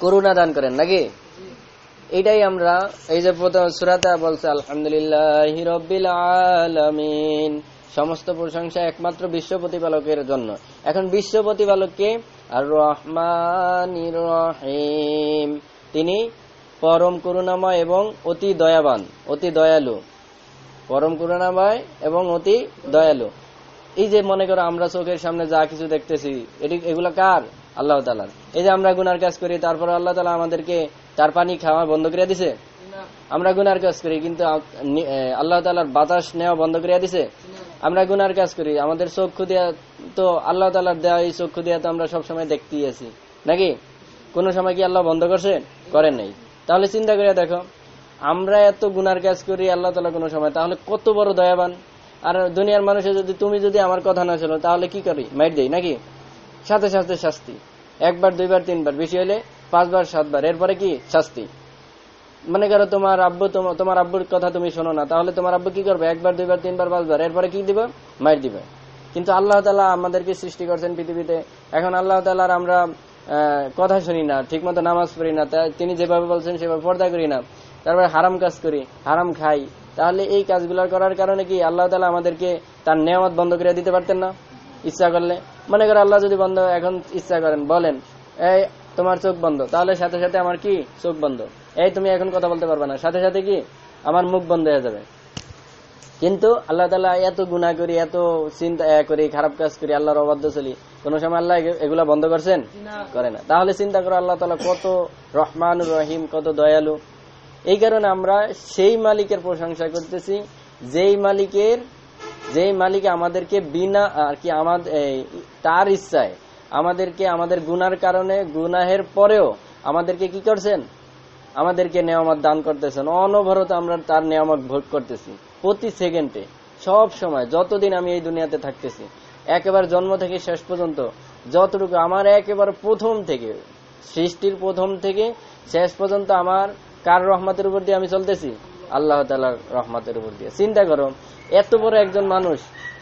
করুণা দান করেন নাকি? এটাই আমরা এই যে প্রথম সুরাতা বলছে, আলহামদুলিল্লাহ আলামিন। সমস্ত প্রশংসা একমাত্র বিশ্ব প্রতিপালকের জন্য। এখন বিশ্ব প্রতিপালককে রহমান রহিম তিনি পরম করুণাময় এবং অতি দয়াবান, অতি দয়ালু। পরম করুণাময় এবং অতি দয়ালু। এই যে মনে করো আমরা চোখের সামনে যা কিছু দেখতেছি, এটি এগুলো কার? আল্লাহ তালার এই যে আমরা গুনার কাজ করি তারপর আল্লাহ তালা আমাদেরকে তার পানি খাওয়া বন্ধ করে দিছে? আমরা গুনার কাজ করি কিন্তু আল্লাহ তালার বাতাস নেওয়া বন্ধ করে দিছে? আমরা গুনার কাজ করি আমাদের চক্ষু দিয়া তো আল্লাহ তালার দেওয়া এই চক্ষু দিয়া তো আমরা সবসময় দেখতেই আছি। নাকি? কোন সময় কি আল্লাহ বন্ধ করছে? করেন নাই। তাহলে চিন্তা করে দেখো আমরা এত গুনার কাজ করি আল্লাহ তালা কোনো সময় তাহলে কত বড় দয়াবান। আর দুনিয়ার মানুষের যদি তুমি যদি আমার কথা না শোনো তাহলে কি করি? মাইট দেই নাকি? সাথে সাথে শাস্তি। একবার, দুইবার, তিনবার, বেশি হলে পাঁচবার, সাতবার, এরপরে কি? শাস্তি। মনে করো তোমার আব্বু তোমার আব্বুর কথা তুমি শোনো না, তাহলে তোমার আব্বু কি করবে? একবার, দুইবার, তিনবার, পাঁচবার, এরপরে কি দিবে? মাইর দিবে। কিন্তু আল্লাহ তালা আমাদেরকে সৃষ্টি করছেন পৃথিবীতে। এখন আল্লাহ তালার আমরা কথা শুনি না ঠিক মতো নামাজ পড়ি না তিনি যেভাবে বলছেন সেভাবে পর্দা করি না। তারপরে হারাম কাজ করি, হারাম খাই। তাহলে এই কাজগুলো করার কারণে কি আল্লাহ তালা আমাদেরকে তার নিয়ামত বন্ধ করে দিতে পারতেন না? ইচ্ছা করলে। মনে করো আল্লাহ যদি বন্ধ এখন ইচ্ছা করেন বলেন এই তোমার চোখ বন্ধ। তাহলে সাথে সাথে আমার কি? চোখ বন্ধ। এই তুমি এখন কথা বলতে পারবে না। সাথে সাথে কি? আমার মুখ বন্ধ হয়ে যাবে। কিন্তু আল্লাহ তালা এত গুণা করি এত চিন্তা করি খারাপ কাজ করি আল্লাহর অবাধ্য চলি কোন সময় আল্লাহ এগুলা বন্ধ করছেন? করে না। তাহলে চিন্তা করো আল্লাহ তালা কত রহমান রহিম কত দয়ালু। এই কারণে আমরা সেই মালিকের প্রশংসা করতেছি যেই মালিকের যেই মালিক আমাদেরকে বিনা, আর কি আমাদের তার ইচ্ছায় আমাদেরকে, আমাদের গুনার কারণে, গুনাহের পরেও আমাদেরকে কি করছেন? আমাদেরকে নিয়ামত দান করতেছেন। অনবরত আমরা তার নিয়ামত ভোগ করতেছি। প্রতি সেকেন্ডে, সব সময়, যতদিন আমি এই দুনিয়াতে থাকতেছি, একেবারে জন্ম থেকে শেষ পর্যন্ত, যতটুকু আমার একেবারে প্রথম থেকে, সৃষ্টির প্রথম থেকে, শেষ পর্যন্ত আমার কার রহমতের উপর দিয়ে আমি চলতেছি? আল্লাহ তালার রহমতের উপর দিয়ে। চিন্তা করো এত বড় একজন মানুষ,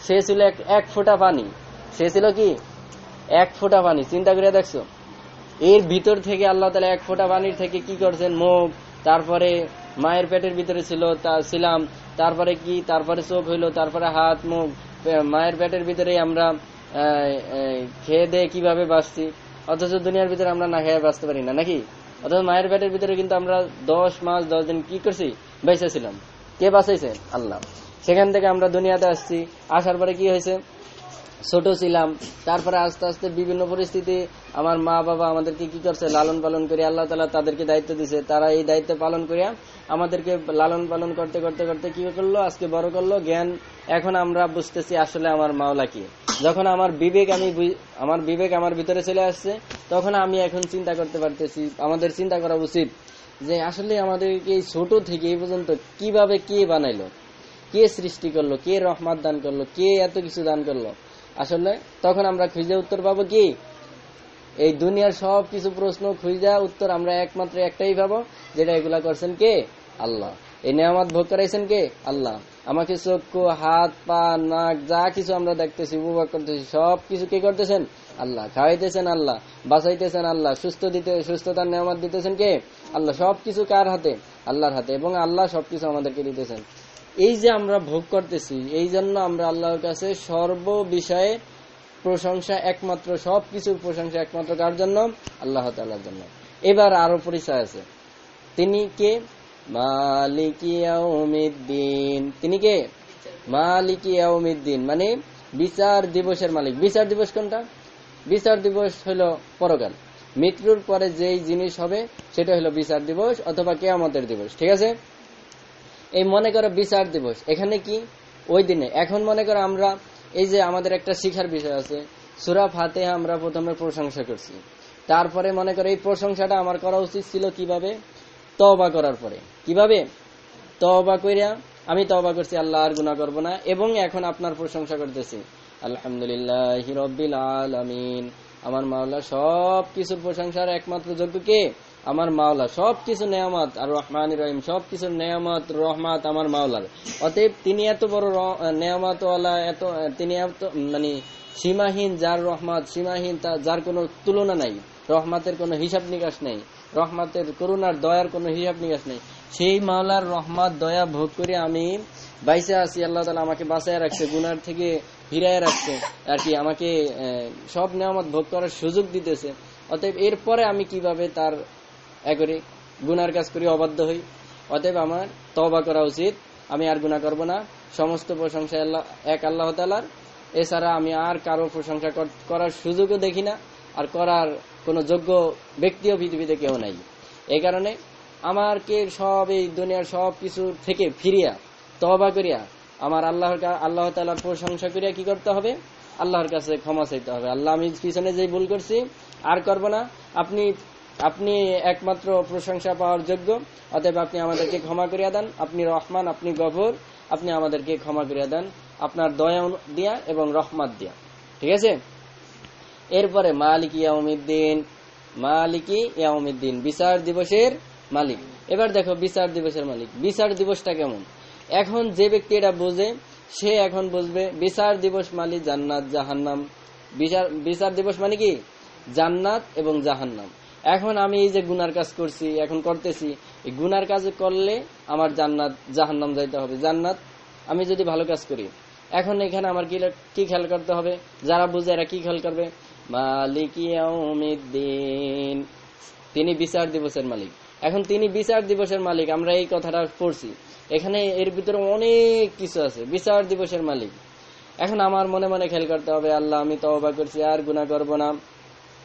সে ছিল এক ফোঁটা পানি। সে ছিল কি? এক ফোঁটা পানি। চিন্তা করে দেখছ? এর ভিতর থেকে আল্লাহ তালা এক ফোঁটা পানির থেকে কি করছেন? মুখ, তারপরে মায়ের পেটের ভিতরে ছিল, তা ছিলাম। তারপরে কি? তারপরে চোখ হইল, তারপরে হাত, মুখ। মায়ের পেটের ভিতরে আমরা খেয়ে দিয়ে কীভাবে বাঁচছি? অথচ দুনিয়ার ভিতরে আমরা না খেয়ে বাঁচতে পারি না, নাকি? অথচ মায়ের পেটের ভিতরে কিন্তু আমরা দশ মাস, দশ দিন কি করছি? বেঁচেছিলাম কে বাঁচাইছে? আল্লাহ। সেখান থেকে আমরা দুনিয়াতে আসছি। আসার পরে কি হয়েছে? ছোট ছিলাম। তারপরে আস্তে আস্তে বিভিন্ন পরিস্থিতি, আমার মা বাবা আমাদেরকে কি করছে? লালন পালন করে আল্লাহ তালা তাদেরকে দায়িত্ব দিছে। তারা এই দায়িত্ব পালন করিয়া আমাদেরকে লালন পালন করতে করতে করতে কি করল? আজকে বড় করল। জ্ঞান, এখন আমরা বুঝতেছি আসলে আমার মাওলা কি। যখন আমার বিবেক আমি আমার বিবেক আমার ভিতরে চলে আসছে, তখন আমি এখন চিন্তা করতে পারতেছি। আমাদের চিন্তা করা উচিত যে আসলে আমাদেরকে এই ছোট থেকে এই পর্যন্ত কীভাবে কে বানাইলো? কে সৃষ্টি করল, কে রহমাত দান করল, কে এত কিছু দান করল? আসলে তখন আমরা খুঁজে উত্তর পাবো কি? এই দুনিয়ার সব কিছু প্রশ্ন খুঁজা উত্তর আমরা একমাত্র একটাই পাবো, যেটা এগুলা করছেন কে? আল্লাহ। এই নিয়ামত ভোগ করাইছেন কে? আল্লাহ। আমাকে চক্ষু, হাত, পা, নাক, যা কিছু আমরা দেখতেছি, উপভোগ করতেছি সব কিছু কে করতেছেন? আল্লাহ। খাওয়াইতেছেন আল্লাহ। বাঁচাইতেছেন আল্লাহ। সুস্থ দিতে, সুস্থতার নিয়ামত দিতেছেন কে? আল্লাহ। সবকিছু কার হাতে? আল্লাহর হাতে। এবং আল্লাহ সবকিছু আমাদেরকে দিতেছেন। এই যে আমরা ভোগ করতেছি, এই জন্য আমরা আল্লাহর কাছে সর্ব বিষয়ে প্রশংসা একমাত্র সব কিছুর প্রশংসা একমাত্র কার জন্য? আল্লাহ তাল্লার জন্য। এবার আরও পরিচয় আছে। তিনি কে? মালিকিয়াউমিদ্দিন তিনি কে? মালিকিয়াউমিদ্দিন মানে বিচার দিবসের মালিক। বিচার দিবস কোনটা? বিচার দিবস হলো পরকাল। মৃত্যুর পরে যেই জিনিস হবে, সেটা হলো বিচার দিবস অথবা কেয়ামতের দিবস। ঠিক আছে? এই মনে করো বিচার দিবস। এখানে কি? ওই দিনে। এখন মনে করো আমরা, এই যে আমাদের একটা শিখার বিষয় আছে, সুরা ফাতে আমরা প্রথমে প্রশংসা করছি। তারপরে মনে করো এই প্রশংসাটা আমার করা উচিত ছিল কীভাবে? তবা করার পরে। কীভাবে? তবা করিয়া আমি তবা করছি, আল্লাহ আর গুণা করব না। এবং এখন আপনার প্রশংসা করতেছি, আলহামদুলিল্লাহ রব্বিল আলমিন। আমার মাওলা সব কিছুর প্রশংসার একমাত্র যোগ্য কে? আমার মাওলা সব কিছু নেয়ামত আর রহমান রহিম সব কিছুর নেয়ামত, রহমাত আমার মাওলার। অতএব তিনি এত বড় নেয়ামত এত, তিনি এত মানে সীমাহীন যার রহমত, সীমাহীন যার কোনো তুলনা নাই। রহমাতের কোনো হিসাব নিকাশ নেই। রহমাতের করুণার, দয়ার কোনো হিসাব নিকাশ নেই। সেই মাওলার রহমাত, দয়া ভোগ করে আমি বাইসে আছি, আল্লাহ তালা আমাকে বাঁচায় রাখছে। গুনার থেকে ফিরায় রাখছে। আর কি আমাকে সব নিয়ামত ভোগ করার সুযোগ দিতেছে। অতএব এরপরে আমি কীভাবে তার একরে গুনার কাজ করি, অবাধ্য হই? অতএব আমার তবা করা উচিত। আমি আর গুনাহ করব না। সমস্ত প্রশংসা আল্লাহ, এক আল্লাহ তালার এছাড়া আমি আর কারও প্রশংসা কর- করার সুযোগও দেখি না। আর করার কোনো যোগ্য ব্যক্তিও পৃথিবীতে কেউ নাই। এই কারণে আমারকে সব এই দুনিয়ার সব কিছু থেকে ফিরিয়া তবা করিয়া আমার আল্লাহর আল্লাহ তালার প্রশংসা করিয়া কি করতে হবে? আল্লাহর কাছে ক্ষমা চাইতে হবে। আল্লাহ, আমি পিছনে যে ভুল করছি, আর করব না। আপনি আপনি একমাত্র প্রশংসা পাওয়ার যোগ্য। অতএব আপনি আমাদেরকে ক্ষমা করিয়া দেন। আপনি রহমান, আপনি গভর আপনি আমাদেরকে ক্ষমা করিয়া দেন। আপনার দয়া দিয়া এবং রহমাত দিয়া। ঠিক আছে? এরপরে মালিক ইয়াউমিদ্দিন। মালিকি ইয়াউমিদ্দিন, বিচার দিবসের মালিক। এবার দেখো বিচার দিবসের মালিক। বিচার দিবসটা কেমন? এখন যে ব্যক্তি এটা বোঝে, সে এখন বুঝবে, বিচার দিবস মালিক জান্নাত, জাহান্নাম। বিচার বিচার দিবস মানে কি? জান্নাত এবং জাহান্নাম। এখন আমি এই যে গুনার কাজ করছি, এখন করতেছি, এই গুনার কাজ করলে আমার জান্নাত, জাহান্নাম যাইতে হবে। জান্নাত, আমি যদি ভালো কাজ করি, এখন এখানে আমার কি কি খেয়াল করতে হবে? যারা বুঝে এরা কি খেয়াল করবে? মালিক ইয়াউমিদ্দিন। তিনি বিচার দিবসের মালিক। এখন তিনি বিচার দিবসের মালিক, আমরা এই কথাটা পড়ছি। এখানে এর ভিতরে অনেক কিছু আছে। বিচার দিবসের মালিক। এখন আমার মনে মনে খেয়াল করতে হবে, আল্লাহ, আমি তওবা করছি, আর গুনাহ করব না।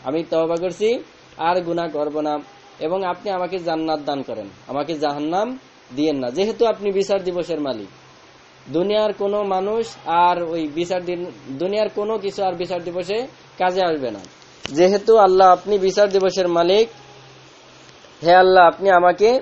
আমি তওবা করছি, আর গুনাহ করব না। এবং আপনি আমাকে জান্নাত দান করেন। আমাকে জাহান্নাম দিয়েন না। যেহেতু আপনি বিচার দিবসের মালিক। দুনিয়ার কোনো মানুষ আর ওই বিচার দিন, দুনিয়ার কোনো কিছু আর বিচার দিবসে কাজে আসবে না। যেহেতু আল্লাহ, আপনি বিচার দিবসের মালিক, হে আল্লাহ, আপনি আমাকে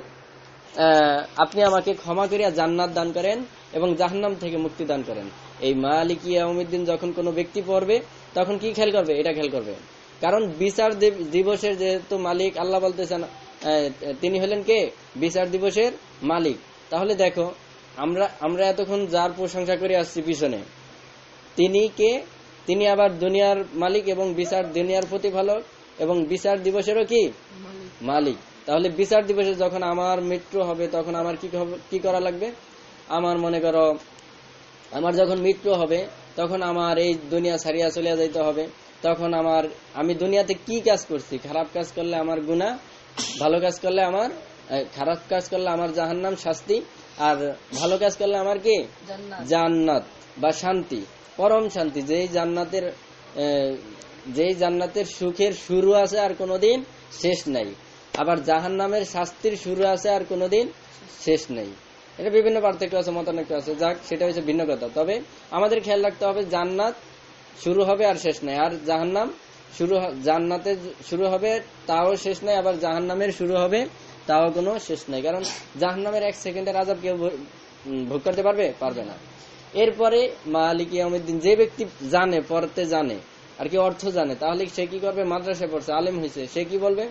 আপনি আমাকে ক্ষমা করিয়া জান্নাত দান করেন এবং জাহান্নাম থেকে মুক্তি দান করেন। এই মালিক ইয়াউমিদ্দিন যখন কোনো ব্যক্তি পড়বে, তখন কি খেয়াল করবে? এটা খেয়াল করবে। কারণ বিচার দিবসের যেহেতু মালিক, আল্লাহ বলতেছেন তিনি হলেন কে? বিচার দিবসের মালিক। তাহলে দেখো, আমরা আমরা এতক্ষণ যার প্রশংসা করে আসছি পিছনে, তিনি কে? তিনি আবার দুনিয়ার মালিক এবং বিচার দুনিয়ার প্রতিপালক এবং বিচার দিবসেরও কি? মালিক। তাহলে বিচার দিবসে যখন আমার মৃত্যু হবে তখন আমার কি কি করা লাগবে? আমার মনে করো আমার যখন মৃত্যু হবে তখন আমার এই দুনিয়া ছাড়িয়া চলিয়া যাইতে হবে। তখন আমার আমি দুনিয়াতে কি কাজ করছি? খারাপ কাজ করলে আমার গুণা ভালো কাজ করলে আমার খারাপ কাজ করলে আমার জাহান্নাম শাস্তি আর ভালো কাজ করলে আমার কি? জান্নাত। বা শান্তি পরম শান্তি। যেই জান্নাতের যেই জান্নাতের সুখের শুরু আছে আর কোনোদিন শেষ নাই। আবার জাহান্নামের শাস্তির শুরু আছে আর কোনোদিন শেষ নেই। এটা বিভিন্ন পার্থক্য আছে, মতানৈক্য আছে। যাক, সেটা হচ্ছে ভিন্ন কথা। তবে আমাদের খেয়াল রাখতে হবে, জান্নাত শুরু হবে আর শেষ নাই। আর জাহান্নাম শুরু জান্নাতে শুরু হবে, তাও শেষ নাই। আবার জাহান্নামের শুরু হবে, তাও কোনো শেষ নাই। কারণ জাহান্নামের এক সেকেন্ডের আজাব কেউ ভোগ করতে পারবে? পারবে না। এরপরে মালিক ইয়াউমিদ্দিন, যে ব্যক্তি জানে, পড়তে জানে, আর কি অর্থ জানে, তাহলে সে কি করবে? মাদ্রাসায় পড়ছে, আলেম হয়েছে সে কি বলবে?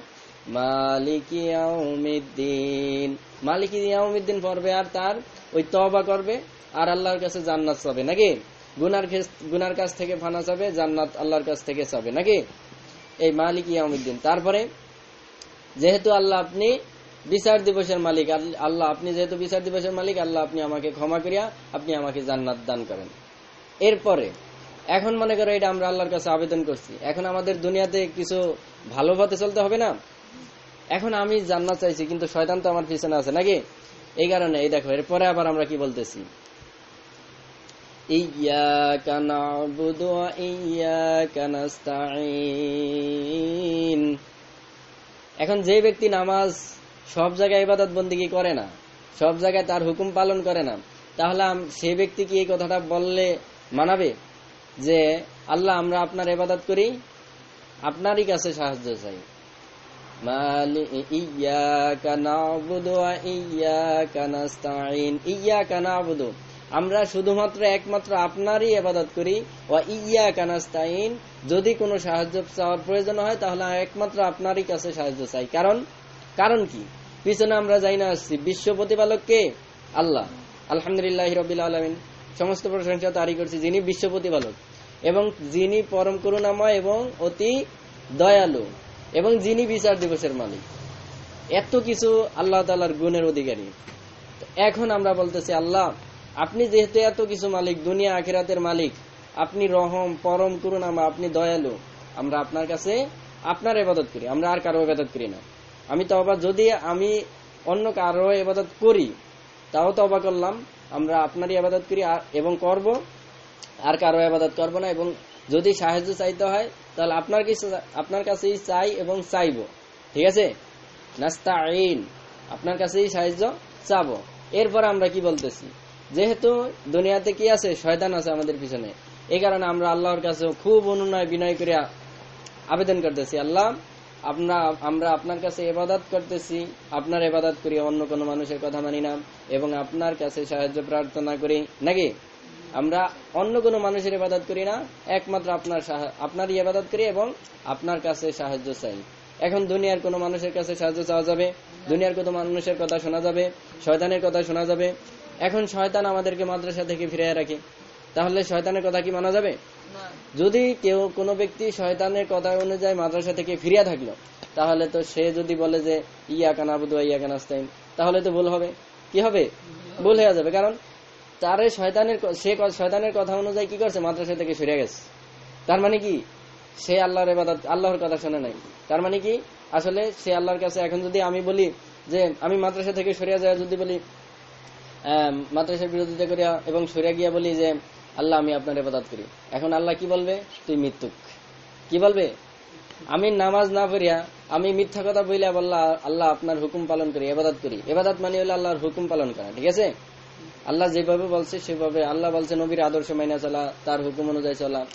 মালিক ইয়াউমিদ্দিন। মালিক ইয়াউমিদ্দিন পড়বে আর তার ওই তবা করবে, আর আল্লাহর কাছে জান্নাত চাবে নাকি? গুনার গুনার কাছ থেকে ফানা চাবে, জান্নাত আল্লাহর কাছ থেকে চাবে নাকি? এই মালিক ইয়াউমিদ্দিন। তারপরে, যেহেতু আল্লাহ আপনি বিচার দিবসের মালিক আল- আল্লাহ আপনি যেহেতু বিচার দিবসের মালিক, আল্লাহ আপনি আমাকে ক্ষমা করিয়া আপনি আমাকে জান্নাত দান করেন। এরপরে, এখন মনে করো এটা আমরা আল্লাহর কাছে আবেদন করছি। এখন আমাদের দুনিয়াতে কিছু ভালো পথে চলতে হবে না? এখন আমি জান্নাত চাইছি, কিন্তু শয়তান তো আমার পিছনে আছে, নাকি? এই কারণে, এই দেখো, এরপরে আবার আমরা কি বলতেছি? এখন যে ব্যক্তি নামাজ সব জায়গায় ইবাদত বন্দিগি করে না? সব জায়গায় তার হুকুম পালন করে না? তাহলে সেই ব্যক্তি কি এই কথাটা বললে মানাবে? যে, আল্লাহ, আমরা আপনার ইবাদত করি, আপনারই কাছে সাহায্য চাই। ইয়াকা না'বুদু ওয়া ইয়াকা নাস্তাঈন। ইয়াকা না'বুদু। আমরা শুধুমাত্র একমাত্র আপনারই ইবাদত করি। ওয়া ইয়াকা নাস্তাঈন। যদি কোনো সাহায্য চাওয়ার প্রয়োজন হয়, তাহলে একমাত্র আপনারই কাছে সাহায্য চাই। কারণ কারণ কি? পিছনে আমরা যাই না আসছি। বিশ্ব প্রতিপালক কে? আল্লাহ। আলহামদুলিল্লাহ রবিল আলমিন। সমস্ত প্রশংসা তারি করছি যিনি বিশ্ব প্রতিপালক। এবং যিনি পরম করুণাময় এবং অতি দয়ালু। এবং যিনি বিচার দিবসের মালিক। এত কিছু আল্লাহ তালার গুণের অধিকারী। এখন আমরা বলতেছি, আল্লাহ, আপনি যেহেতু এত কিছু মালিক, দুনিয়া আখিরাতের মালিক, আপনি রহম, পরম করুণামা আপনি দয়ালু, আমরা আপনার কাছে আপনার এবাদত করি, আমরা আর কারও এবাদত করি না। আমি তো অবাক যদি আমি অন্য কারও এবাদত করি, তাও তো অবাক করলাম, আমরা আপনারই আবাদত করি এবং করব, আর কারও আবাদত করব না, এবং যদি সাহায্য চাইতে হয়, তাহলে আপনার কিছু আপনার কাছেই চাই এবং চাইব। ঠিক আছে? নাস্তা আইন আপনার কাছেই সাহায্য চাবো। এরপর আমরা কি বলতেছি? যেহেতু দুনিয়াতে কি আছে? শয়তান আছে আমাদের পিছনে। এই কারণে আমরা আল্লাহর কাছে খুব অনুনয় বিনয় করে আবেদন করতেছি, আল্লাহ, আপনা আমরা আপনার কাছে এবাদত করতেছি। আপনার এবাদত করি অন্য কোনো মানুষের কথা মানি না এবং আপনার কাছে সাহায্য প্রার্থনা করি। নাকি? আমরা অন্য কোনো মানুষের ইবাদত করি না একমাত্র আপনার আপনারই ইবাদত করি এবং আপনার কাছে সাহায্য চাই। এখন দুনিয়ার কোনো মানুষের কাছে সাহায্য চাওয়া যাবে দুনিয়ার কোনো মানুষের কথা শোনা যাবে শয়তানের কথা শোনা যাবে। এখন শয়তান আমাদেরকে মাদ্রাসা থেকে ফিরিয়ে রাখে। তাহলে শয়তানের কথা কি মানা যাবে? যদি কেউ কোনো ব্যক্তি শয়তানের কথা অনুযায়ী মাদ্রাসা থেকে ফিরিয়া থাকল তাহলে তো সে যদি বলে যে ইয়া কানা আবুদু ইয়া কানাস্তাইন তাহলে তো ভুল হবে। কি হবে? ভুল হয়ে যাবে। কারণ তারে শয়তানের সে শয়তানের কথা অনুযায়ী কি করছে? মাদ্রাসা থেকে সরে গেছে। তার মানে কি? সে আল্লাহর আল্লাহর কথা শোনে নাই। তার মানে কি? আসলে সে আল্লাহর কাছে এখন যদি আমি বলি যে, আমি মাদ্রাসা থেকে সরিয়া যায় যদি বলি মাদ্রাসার বিরোধিতা করিয়া এবং সরিয়া গিয়া বলি যে, আল্লাহ, আমি আপনার এবাদত করি। এখন আল্লাহ কি বলবে? তুই মৃত্যুক। কি বলবে? আমি নামাজ না পড়িয়া, আমি মিথ্যা কথা বইলে বললা, আল্লাহ, আপনার হুকুম পালন করি এবাদত করি। এবাদত মানে হলো আল্লাহর হুকুম পালন করা, ঠিক আছে? আল্লাহ যেভাবে বলছে, সেভাবে আল্লাহ বলছে, নবীর আদর্শ মাইনা চলা, তার হুকুম অনুযায়ী চলা।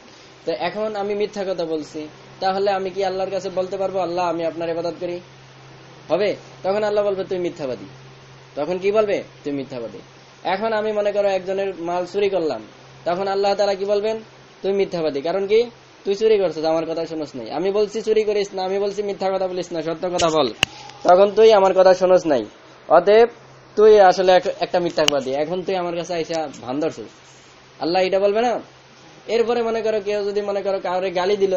তো এখন আমি মিথ্যা কথা বলছি। তাহলে আমি কি আল্লাহর কাছে বলতে পারব, আল্লাহ, আমি আপনার এবাদত করি? হবে? তখন আল্লাহ বলবে, তুই মিথ্যাবাদী। তখন কি বলবে? তুই মিথ্যাবাদী। এখন আমি মনে করো একজনের মাল চুরি করলাম। তখন আল্লাহ তালা কি বলবেন? তুই মিথ্যাবাদী। কারণ কি? তুই চুরি করছিস, আমার কথা শোনস নাই। আমি বলছি, চুরি করিস না। আমি বলছি, মিথ্যা কথা বলিস না, সত্য কথা বল। তখন তুই আমার কথা শোনস নাই। অতএব তুই আসলে একটা মিথ্যাবাদী এখন তুই আমার কাছে আইসা ভান ধরছিস আল্লাহ এটা বলবে না? এরপরে মনে করো কেউ যদি মনে করো কাউরে গালি দিল,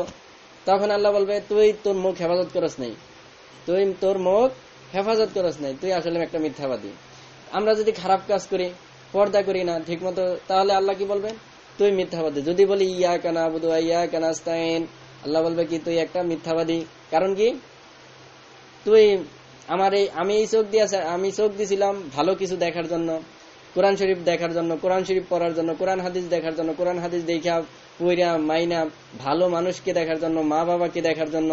তখন আল্লাহ বলবে, তুই তোর মুখ হেফাজত করস নাই। তুই তোর মুখ হেফাজত করস নাই। তুই আসলে একটা মিথ্যাবাদী। আমরা যদি খারাপ কাজ করি, পর্দা করি না ঠিক মতো তাহলে আল্লাহ কি বলবেন তুই মিথ্যাবাদী। যদি বলি ইয়া কানা বুধু ইয়া কানাস্তাইন আল্লাহ বলবে কি, তুই একটা মিথ্যাবাদী। কারণ কি? তুই আমার এই আমি এই চোখ দিয়ে আমি চোখ দিছিলাম ভালো কিছু দেখার জন্য। কোরআন শরীফ দেখার জন্য, কোরআন শরীফ পড়ার জন্য, কোরআন হাদিস দেখার জন্য, কোরআন হাদিস দেখা পইরা মাইনা ভালো মানুষকে দেখার জন্য, মা বাবাকে দেখার জন্য,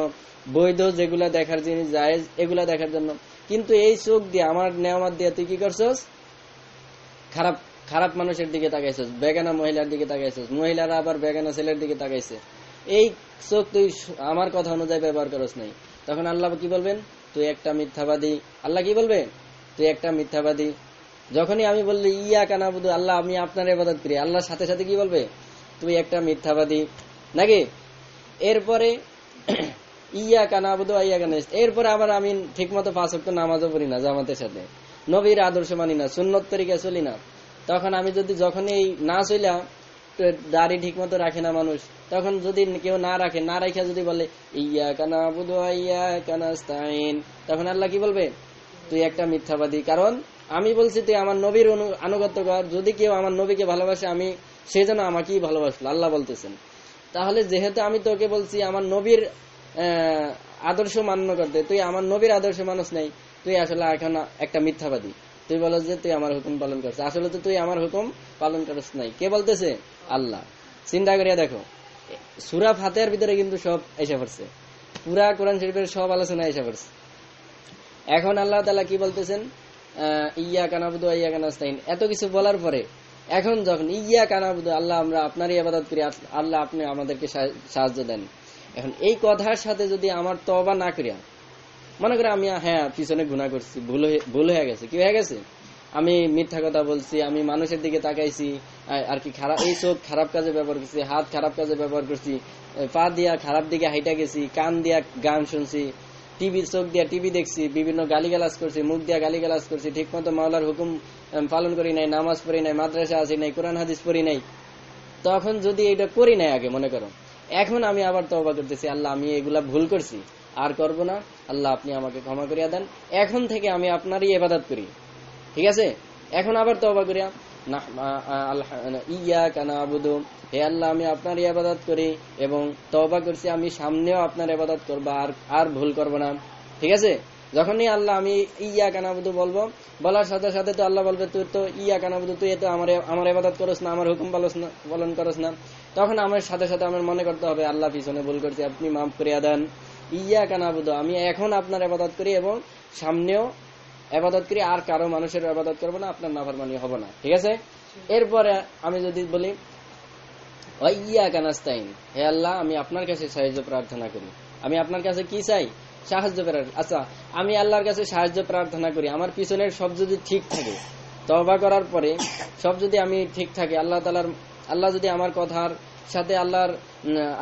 বৈধ যেগুলা দেখার জিনিস, জায়েজ এগুলা দেখার জন্য। কিন্তু এই চোখ দিয়ে, আমার নেওয়ার দিয়ে তুই কি করছস? খারাপ খারাপ মানুষের দিকে তাকাইছিস, বেগানা মহিলার দিকে তাকাইছিস, মহিলারা আবার বেগানা ছেলের দিকে তাকাইছে। এই চোখ তুই আমার কথা অনুযায়ী ব্যবহার করস নাই। তখন আল্লাহ কি বলবেন? তুই একটা মিথ্যাবাদী। আল্লাহ কি বলবে? তুই একটা মিথ্যাবাদী। যখনই আমি বললি ইয়া কানা বুধু আল্লাহ, আমি আপনার ইবাদত করি। আল্লাহর সাথে সাথে কি বলবে? তুই একটা মিথ্যাবাদী। নাকি? এরপরে ইয়া কানা বুধু ইয়া কানা এরপরে আবার আমি ঠিকমতো পাঁচ ওয়াক্ত নামাজও পড়ি না জামাতের সাথে। নবীর আদর্শ মানি না, সুন্নত তরিকা চলি না। তখন আমি যদি যখন এই না চলিলাম দাড়ি ঠিক মতো রাখে না মানুষ, তখন যদি কেউ না রাখে না রাখে যদি বলে ইয়া কানা বুধু ইয়া কানাস্তাইন তখন আল্লাহ কি বলবে? তুই একটা মিথ্যাবাদী। কারণ আমি বলছি, তুই আমার নবীর আনুগত্য কর। যদি কেউ আমার নবীকে ভালোবাসে, আমি সে যেন আমাকেই ভালোবাসলো আল্লাহ বলতেছেন। তাহলে যেহেতু আমি তোকে বলছি, আমার নবীর আদর্শ মান্য করতে, তুই আমার নবীর আদর্শ মানুষ নাই, তুই আসলে এখন একটা মিথ্যাবাদী। তুই বলো যে, তুই আমার হুকুম পালন করছিস আসলে তো তুই আমার হুকুম পালন করিস নাই। কে বলতেছে? আল্লাহ। চিন্তা করিয়া দেখো, সুরা ফাতেহার ভিতরে কিন্তু সব এসে পড়ছে। পুরা কোরআন শরীফের সব আলোচনা এসে পড়ছে। এখন আল্লাহ তালা কি বলতেছেন? ইয়া কানাবুদু ইয়া কানাস্তাইন এত কিছু বলার পরে, এখন যখন ইয়া কানাবুদু আল্লাহ আমরা আপনারই আবাদত করি, আল্লাহ আপনি আমাদেরকে সাহায্য দেন। এখন এই কথার সাথে যদি আমার তবা না করিয়া, মনে করে আমি হ্যাঁ পিছনে গুণা করছি, ভুল হয়ে ভুল হয়ে গেছে। কি হয়ে গেছে? আমি মিথ্যা কথা বলছি, আমি মানুষের দিকে তাকাইছি আর কি খারাপ এই চোখ খারাপ কাজে ব্যবহার করছি, হাত খারাপ কাজে ব্যবহার করছি পা দিয়া খারাপ দিকে হাইটা গেছি, কান দিয়া গান শুনছি টিভি চোখ দিয়া টিভি দেখছি, বিভিন্ন গালিগালাজ করছি, মুখ দিয়া গালিগালাজ করছি ঠিক মতো মাওলার হুকুম পালন করি নাই, নামাজ পড়ি নাই, মাদ্রাসা আসি নাই, কোরআন, হাদিস পড়ি নাই। তখন যদি এটা করি নাই আগে, মনে করো। এখন আমি আবার তওবা করতেছি, আল্লাহ, আমি এগুলা ভুল করছি, আর করব না, আল্লাহ আপনি আমাকে ক্ষমা করিয়া দেন। এখন থেকে আমি আপনারই এবাদত করি। ঠিক আছে? এখন আবার তবা করিয়া ইয়া কানা আবুদু হে আল্লাহ, আমি আপনার ইবাদত করি এবং তবা করছি, আমি সামনেও আপনার ইবাদত করব, আর আর ভুল করব না। ঠিক আছে? যখনই আল্লাহ, আমি ইয়া কানাবুদু বলব, বলার সাথে সাথে তো আল্লাহ বলবে, তুই তো ইয়া কানাবুদু তুই তো আমার আমার ইবাদত করস না, আমার হুকুম পালস না, পালন করস না। তখন আমার সাথে সাথে আমার মনে করতে হবে, আল্লাহ, পিছনে ভুল করছি, আপনি মাফ করিয়া দেন। ইয়া কানাবুদু আমি এখন আপনার ইবাদত করি এবং সামনেও আবাদত করি, আর কারও মানুষের আবাদত করব না, আপনার নাফরমানি হব না। ঠিক আছে? এরপরে আমি যদি বলি ইয়া কানাস্তাইন হে আল্লাহ, আমি আপনার কাছে সাহায্য প্রার্থনা করি। আমি আপনার কাছে কি চাই? সাহায্য আচ্ছা আমি আল্লাহর কাছে সাহায্য প্রার্থনা করি। আমার পিছনের সব যদি ঠিক থাকে তবা করার পরে সব যদি আমি ঠিক থাকি, আল্লাহ তালার আল্লাহ যদি আমার কথার সাথে আল্লাহর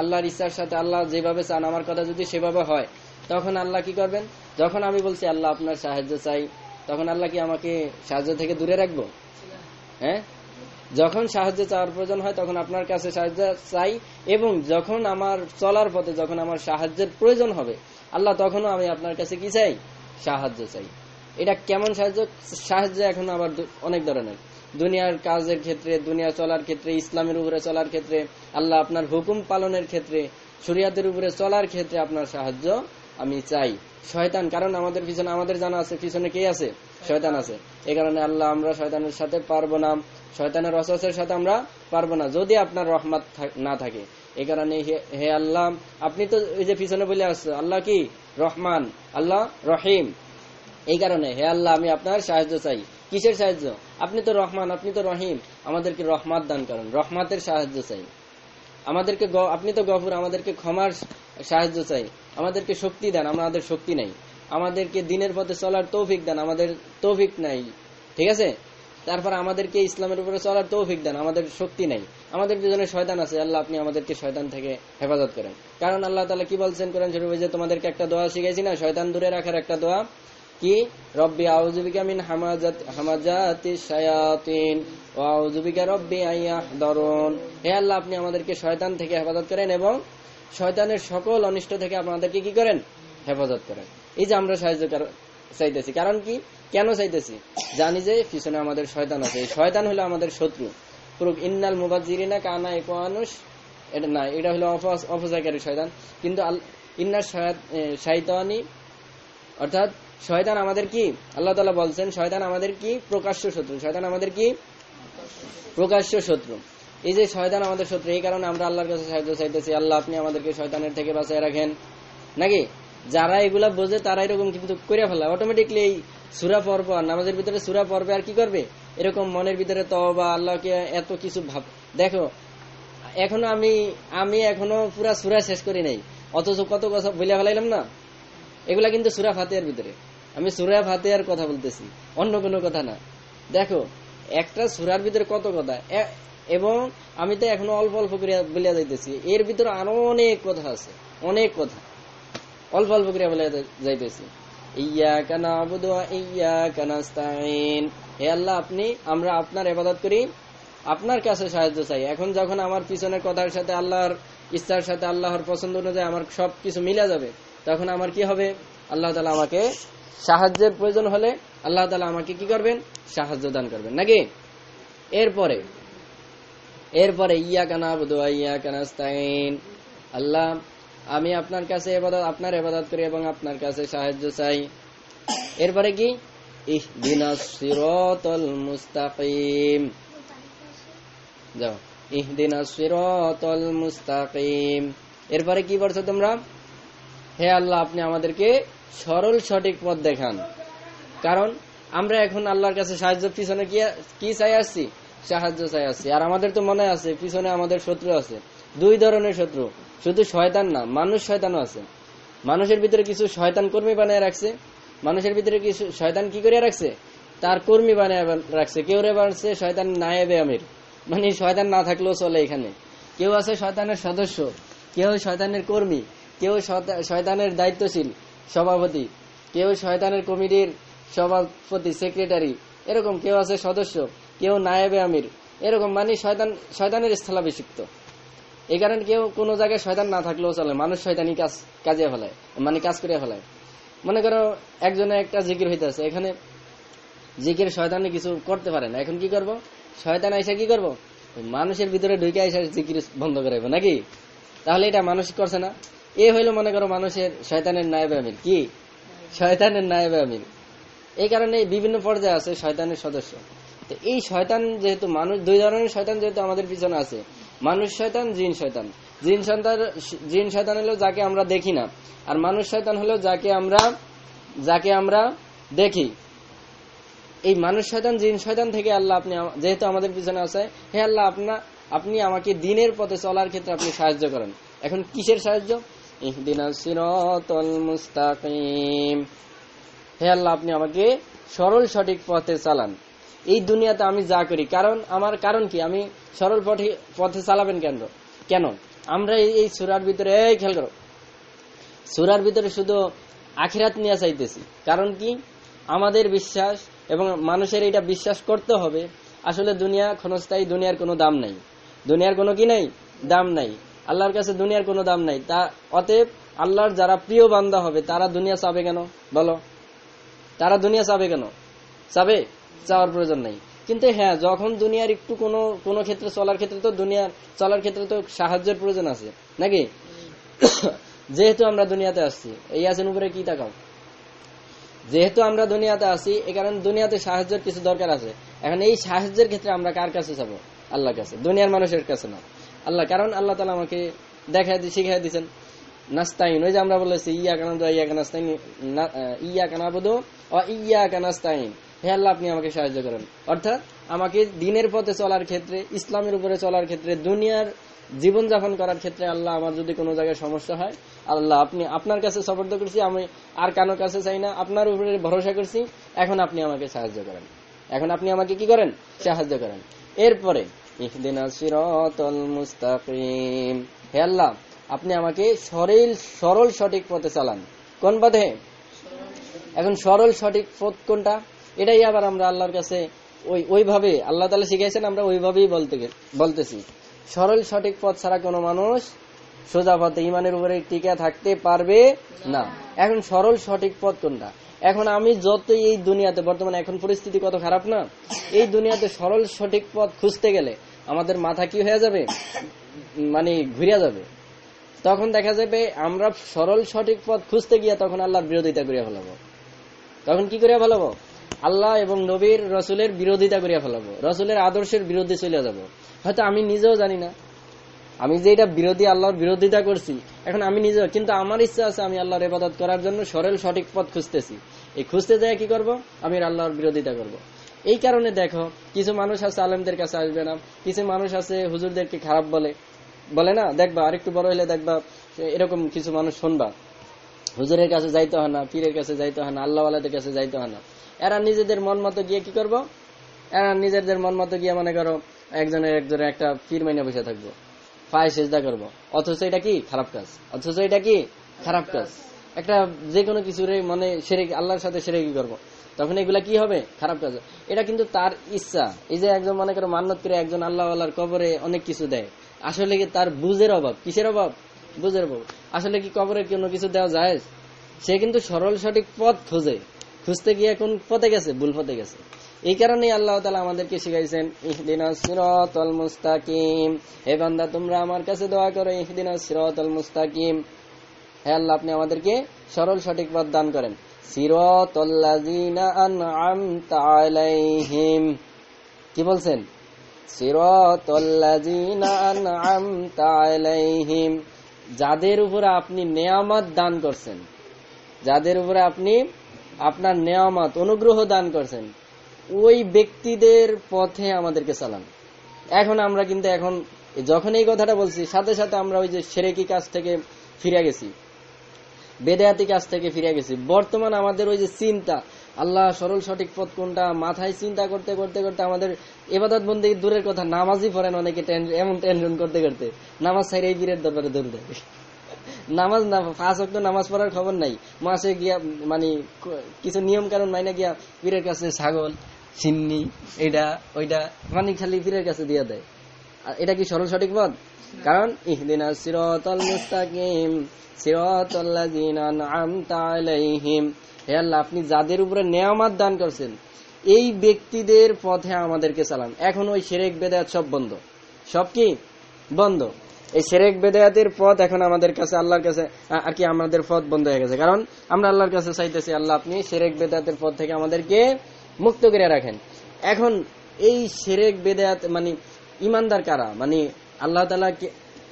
আল্লাহর ইচ্ছার সাথে আল্লাহ যেভাবে চান, আমার কথা যদি সেভাবে হয়, তখন আল্লাহ কি করবেন? যখন আমি বলছি, আল্লাহ আপনার সাহায্য চাই, তখন আল্লাহ কি আমাকে সাহায্য থেকে দূরে রাখব? হ্যাঁ? যখন সাহায্য চাওয়ার প্রয়োজন হয়, তখন আপনার কাছে সাহায্য চাই এবং যখন আমার চলার পথে, যখন আমার সাহায্যের প্রয়োজন হবে, আল্লাহ তখনও আমি আপনার কাছে কি চাই? সাহায্য চাই। এটা কেমন সাহায্য? সাহায্য এখন আবার অনেক ধরনের। দুনিয়ার কাজের ক্ষেত্রে, দুনিয়া চলার ক্ষেত্রে, ইসলামের উপরে চলার ক্ষেত্রে, আল্লাহ আপনার হুকুম পালনের ক্ষেত্রে, শরিয়াতের উপরে চলার ক্ষেত্রে আপনার সাহায্য আমি চাই। শয়তান, কারণ আমাদের পিছনে, আমাদের জানা আছে, পিছনে কে আছে? শয়তান আছে। এই কারণে আল্লাহ আমরা শয়তানের সাথে পারব না। শয়তানের অসসের সাথে আমরা পারব না, যদি আপনার রহমত না থাকে। এই কারণে হে আল্লাহ, আপনি তো ওই যে পিছনে বলে আসছে, আল্লাহ কি? রহমান, আল্লাহ রহিম। এই কারণে হে আল্লাহ, আমি আপনার সাহায্য চাই। কিসের সাহায্য? আপনি তো রহমান, আপনি তো রহিম। আমাদেরকে রহমাত দান করেন, রহমাতের সাহায্য চাই। আমাদেরকে আপনি তো গফুর, আমাদেরকে ক্ষমার সাহায্য চাই। আমাদেরকে শক্তি দেন আমাদের শক্তি নাই। আমাদেরকে দিনের পথে চলার তৌফিক দেন, আমাদের তৌফিক নাই। ঠিক আছে? তারপর আমাদেরকে ইসলামের উপরে চলার তৌফিক দেন, আমাদের শক্তি নাই। আমাদের পিছনে শয়তান আছে, আল্লাহ আপনি আমাদেরকে শয়তান থেকে হেফাজত করেন। কারণ আল্লাহ তালা কি বলছেন করেন শরীফ যে তোমাদেরকে একটা দোয়া শিখেছি না? শয়তান দূরে রাখার একটা দোয়া। কি? রব্বি আউজুবিকা মিন হামাজাতি শায়াতিন ও আউজুবিকা রব্বি আইয়াহদারুন হে আল্লাহ, আপনি আমাদেরকে শয়তান থেকে হেফাজত করেন এবং শয়তানের সকল অনিষ্ট থেকে আপনাদেরকে কি করেন? হেফাজত করেন। এই যে আমরা সাহায্য চাইতেছি। কারণ কি? কেন চাইতেছি? জানি যে পিছনে আমাদের শয়তান আছে। এই শয়তান হলো আমাদের শত্রু। পুরুক ইন্নাল মুবাজিরিনা কানা মানুষ এটা না, এটা হলো অপচয়কারী শয়তান। কিন্তু ইন্নার শাইতানি অর্থাৎ শয়তান আমাদের কি? আল্লাহ তালা বলছেন, শয়তান আমাদের কি? প্রকাশ্য শত্রু। শয়তান আমাদের কি? প্রকাশ্য শত্রু। এই যে শয়তান আমাদের শত্রু, এই কারণে আমরা আল্লাহর কাছে সাহায্য চাইতেছি। আল্লাহ, আপনি আমাদেরকে শয়তানের থেকে বাঁচায় রাখেন। নাকি? যারা এগুলা বোঝে তারা এরকম কিন্তু করে ফেলা। অটোমেটিকলি এই সুরা পর্ব আর নামাজের ভিতরে সুরা পর্বে আর কি করবে? এরকম মনের ভিতরে তো বা আল্লাহকে এত কিছু ভাব দেখো, এখনও আমি আমি এখনও পুরা সুরা শেষ করি নাই। অথচ কত কথা বলে ফেলাইলাম না? এগুলা কিন্তু সুরা ফাতেহার ভিতরে। আমি সুরা ফাতেহার কথা বলতেছি, অন্য কোনো কথা না। দেখো, একটা সুরার ভিতরে কত কথা? এবং আমি তো এখনও অল্প অল্প করে বলিয়া যাইতেছি। এর ভিতরে আরও অনেক কথা আছে, অনেক কথা। অল্প অল্প করে বলে যাইতেছি। ইয়া কানা আবুদ ইয়া কানাস্তাইন হে আল্লাহ, আপনি, আমরা আপনার ইবাদত করি, আপনার কাছে সাহায্য চাই। এখন যখন আমার পিছনের কথার সাথে আল্লাহর ইচ্ছার সাথে আল্লাহর পছন্দ অনুযায়ী আমার সব কিছু মিলে যাবে, তখন আমার কি হবে? আল্লাহ তালা আমাকে সাহায্যের প্রয়োজন হলে আল্লাহ তালা আমাকে কি করবেন? সাহায্য দান করবেন। নাকি? এরপরে এরপরে, ইয়া কানা বুধুয়া ইয়া কানাস্তাইন আল্লাহ, আমি আপনার কাছে এবাদত, আপনার এবাদত করি এবং আপনার কাছে সাহায্য চাই। এরপরে কি? ইহদিনাস সিরাতাল মুস্তাকিম। যাও। ইহদিনাস সিরাতাল মুস্তাকিম। এরপরে কি পড়ছো তোমরা? হে আল্লাহ, আপনি আমাদেরকে সরল সঠিক পথ দেখান। কারণ, আমরা এখন আল্লাহর কাছে সাহায্য পিছনে কি চাই আসছি? সাহায্য চাই আসছি আর আমাদের তো মনে আছে, পিছনে আমাদের শত্রু আছে। দুই ধরনের শত্রু। শুধু শয়তান না, মানুষ শয়তানও আছে। মানুষের ভিতরে কিছু শয়তান কর্মী বানিয়ে রাখছে। মানুষের ভিতরে কিছু শয়তান কি করে রাখছে? তার কর্মী বানিয়ে রাখছে। কেউ রে বাড়ছে শয়তান নায়েবে আমির। মানে শয়তান না থাকলেও চলে এখানে। কেউ আছে শয়তানের সদস্য, কেউ শয়তানের কর্মী, কেউ শয়তানের দায়িত্বশীল, সভাপতি, কেউ শয়তানের কমিটির সভাপতি, সেক্রেটারি, এরকম কেউ আছে সদস্য। কেউ নায়েবে আমির। এরকম মানে শয়তান, শয়তানের স্থলাভিষিক্ত। এই কারণে কেউ কোনো জায়গায় শয়তান না থাকলেও চলে, মানুষ শয়তানি কাজ, কাজে ফেলায় মানে কাজ করে ফেলায়। মনে করো একজনে একটা জিকির হইতেছে, এখানে জিকির শয়তানে কিছু করতে পারে না। এখন কি করব? শয়তান আইসা কি করব? মানুষের ভিতরে ঢুকে আইসা জিকির বন্ধ করাইবো নাকি? তাহলে এটা মানুষ করছে না। এ হইল মনে করো মানুষের শয়তানের নায়ব আমির। কি? শয়তানের নায়ব আমির। এই কারণে বিভিন্ন পর্যায়ে আছে শয়তানের সদস্য। তো এই শয়তান যেহেতু মানুষ, দুই ধরনের শয়তান যেহেতু আমাদের পিছনে আছে। মানুষ শয়তান, জিন শয়তান। জিন শয়তান জিন শয়তান হলো যাকে আমরা দেখি না। আর মানুষ শয়তান হলো যাকে আমরা যাকে আমরা দেখি। এই মানুষ শয়তান, জিন শয়তান থেকে আল্লাহ আপনি যেহেতু আমাদের পিছনে আছে, হে আল্লাহ, আপনা আপনি আমাকে দিনের পথে চলার ক্ষেত্রে আপনি সাহায্য করেন। এখন কিসের সাহায্য? মুস্তাকিম। হে আল্লাহ, আপনি আমাকে সরল সঠিক পথে চালান। এই দুনিয়াতে আমি যা করি, কারণ আমার কারণ কি? আমি সরল পথে পথে চালাবেন কেন? কেন? আমরা এই- সুরার ভিতরে, এই খেয়াল করো। সুরার ভিতরে শুধু আখিরাত নিয়ে চাইতেছি। কারণ কি? আমাদের বিশ্বাস এবং মানুষের এটা বিশ্বাস করতে হবে। আসলে দুনিয়া ক্ষণস্থায়ী, দুনিয়ার কোনো দাম নাই। দুনিয়ার কোনো কি নাই? দাম নাই। আল্লাহর কাছে দুনিয়ার কোনো দাম নাই। তা, অতএব আল্লাহর যারা প্রিয় বান্দা হবে, তারা দুনিয়া চাবে কেন? বলো। তারা দুনিয়া চাবে কেন? চাবে? চাওয়ার প্রয়োজন নাই। কিন্তু হ্যাঁ যখন দুনিয়ার একটু কোনো কোনো ক্ষেত্রে চলার ক্ষেত্রে তো দুনিয়ার, চলার ক্ষেত্রে তো সাহায্যের প্রয়োজন আছে, নাকি? যেহেতু আমরা দুনিয়াতে আসছি, এই আছেন উপরে কি তাকাও? যেহেতু আমরা দুনিয়াতে আসি এ কারণে দুনিয়াতে সাহায্যের কিছু দরকার আছে। এখন এই সাহায্যের ক্ষেত্রে আমরা কার কাছে যাব? আল্লাহর কাছে, দুনিয়ার মানুষের কাছে না। আল্লাহ, কারণ আল্লাহ তালা আমাকে দেখাই শিখাই দিচ্ছেন নাস্তাইন ওই যে আমরা বলেছি, ইয়া কানা ইয়া কানাস্তাইন ইয়া কানাবুদো ও ইয়া কানাস্তাইন হে আল্লাহ, আপনি আমাকে সাহায্য করেন। অর্থাৎ আমাকে দিনের পথে চলার ক্ষেত্রে, ইসলামের উপরে চলার ক্ষেত্রে, দুনিয়ার জীবন যাপন করার ক্ষেত্রে আল্লাহ আমার যদি কোনো জায়গায় সমস্যা হয়, আল্লাহ আপনি আপনার কাছে সবর্দ করছি, আমি আর কারোর কাছে চাই না, আপনার উপরে ভরসা করছি, এখন আপনি আমাকে সাহায্য করেন। এখন আপনি আমাকে কি করেন? সাহায্য করেন। এরপরে মুস্তাকিম। হে আল্লাহ, আপনি আমাকে সরল সরল সঠিক পথে চালান। কোন পথে? এখন সরল সঠিক পথ কোনটা? এটাই আবার আমরা আল্লাহর কাছে ওই ওইভাবে, আল্লাহ তালা শিখাইছেন, আমরা ওইভাবেই বলতে বলতেছি। সরল সঠিক পথ ছাড়া কোনো মানুষ সোজা পথে ইমানের উপরে টিকে থাকতে পারবে না। এখন সরল সঠিক পথ কোনটা? এখন আমি যতই এই দুনিয়াতে, বর্তমানে এখন পরিস্থিতি কত খারাপ না? এই দুনিয়াতে সরল সঠিক পথ খুঁজতে গেলে আমাদের মাথা কি হয়ে যাবে? মানে ঘুরিয়া যাবে। তখন দেখা যাবে আমরা সরল সঠিক পথ খুঁজতে গিয়ে তখন আল্লাহর বিরোধিতা করিয়া ফেলাবো। তখন কি করিয়া ফেলাবো? আল্লাহ এবং নবীর রসুলের বিরোধিতা করিয়া ফেলাবো। রসুলের আদর্শের বিরোধী চলে যাব। হয়তো আমি নিজেও জানি না। আমি যে এটা বিরোধী আল্লাহর বিরোধিতা করছি, এখন আমি নিজেও কিন্তু আমার ইচ্ছা আছে আমি আল্লাহর ইবাদত করার জন্য সরল সঠিক পথ খুঁজতেছি। এই খুঁজতে যায় কি করব? আমি আল্লাহর বিরোধিতা করব। এই কারণে দেখো, কিছু মানুষ আছে আলেমদের কাছে আসবে না। কিছু মানুষ আছে হুজুরদেরকে খারাপ বলে। বলে না, দেখবা, আরেকটু বড় হলে দেখবা, এরকম কিছু মানুষ শুনবা। হুজুরের কাছে যাইতে হয় না, পীরের কাছে যাইতে হয় না আল্লাহ আল্লাহওয়ালাদের কাছে যাইতে হয় না। এরা নিজেদের মন মতো গিয়ে কি করব? এরা নিজেদের মন মতো গিয়ে মনে করো একজনের একজনের একটা পীর মাইনে বসে থাকব। পায়ে সেজদা করব। অথচ এটা কি? খারাপ কাজ। অথচ এটা কি? খারাপ কাজ। একটা যে কোনো কিছুর মানে সেরে আল্লাহর সাথে সেরে কি করব। তখন এগুলা কি হবে? খারাপ কাজ। এটা কিন্তু তার ইচ্ছা। এই যে একজন মনে করো মান্নত করে একজন আল্লাহ আল্লাহর কবরে অনেক কিছু দেয়। আসলে তার বুঝের অভাব? কিসের অভাব? বুঝের অভাব আসলে কি কবরে কোনো কিছু দেওয়া যায় সে কিন্তু সরল সঠিক পথ খোঁজে। খুঁজতে গিয়ে কোন পথে গেছে, ভুল পথে গেছে। এই কারণেই আল্লাহ তালা আমাদেরকে শিখাইছেন ইহদিনা সিরাতাল মুস্তাকিম। হে বান্দা, তোমরা আমার কাছে দোয়া করো ইহদিনা সিরাতাল মুস্তাকিম। হে আল্লাহ, আপনি আমাদেরকে সরল সঠিক পথ দান করেন। সিরাতাল্লাযিনা আন'আমতা আলাইহিম। কি বলছেন? সিরাতাল্লাযিনা আন'আমতা আলাইহিম। যাদের উপরে আপনি নেয়ামত দান করছেন, যাদের উপরে আপনি আপনার নেয়ামত, অনুগ্রহ দান করছেন, ওই ব্যক্তিদের পথে আমাদেরকে চালান। এখন আমরা কিন্তু এখন যখন এই কথাটা বলছি, সাথে সাথে আমরা ওই যে সেরেকি কাজ থেকে ফিরে গেছি, বেদায়াতি কাজ থেকে ফিরে গেছি। বর্তমান আমাদের ওই যে চিন্তা আল্লাহ সরল সঠিক পথ কোনটা? মাথায় চিন্তা করতে করতে করতে আমাদের এবাদত বন্দী দূরের কথা, নামাজই পড়েন অনেকে এমন টেনশন করতে করতে। নামাজ ছাইরে এই বীরের দরবারে দৌড় দেয়। নামাজ না পাঁচ অক্ট নামাজ পড়ার খবর নাই। মাসে গিয়া মানে কিছু নিয়ম কারণ মাইনা গিয়া পীরের কাছে ছাগল, সিন্নি, এটা, ওইটা মানে খালি পীরের কাছে দিয়ে দেয়। আর এটা কি সরল সঠিক পথ? কারণ, ইহদিনা সিরাতাল মুস্তাকিম, সিরাতাল্লাযিনা আন'আমতা আলাইহিম। হে আল্লাহ, আপনি যাদের উপরে নেয়ামত দান করছেন, এই ব্যক্তিদের পথে আমাদেরকে চালান। এখন ওই সেরেক বেদায়াত সব বন্ধ। সব কি? বন্ধ। এই সেরেক বেদায়াতের পথ এখন আমাদের কাছে, আল্লাহর কাছে আর কি আমাদের পথ বন্ধ হয়ে গেছে। কারণ আমরা আল্লাহর কাছে চাইতেছি, আল্লাহ আপনি সেরেক বেদায়াতের পথ থেকে আমাদেরকে মুক্ত করে রাখেন। এখন এই সেরেক বেদায়াত মানে ইমানদার কারা? মানে আল্লাহ তালা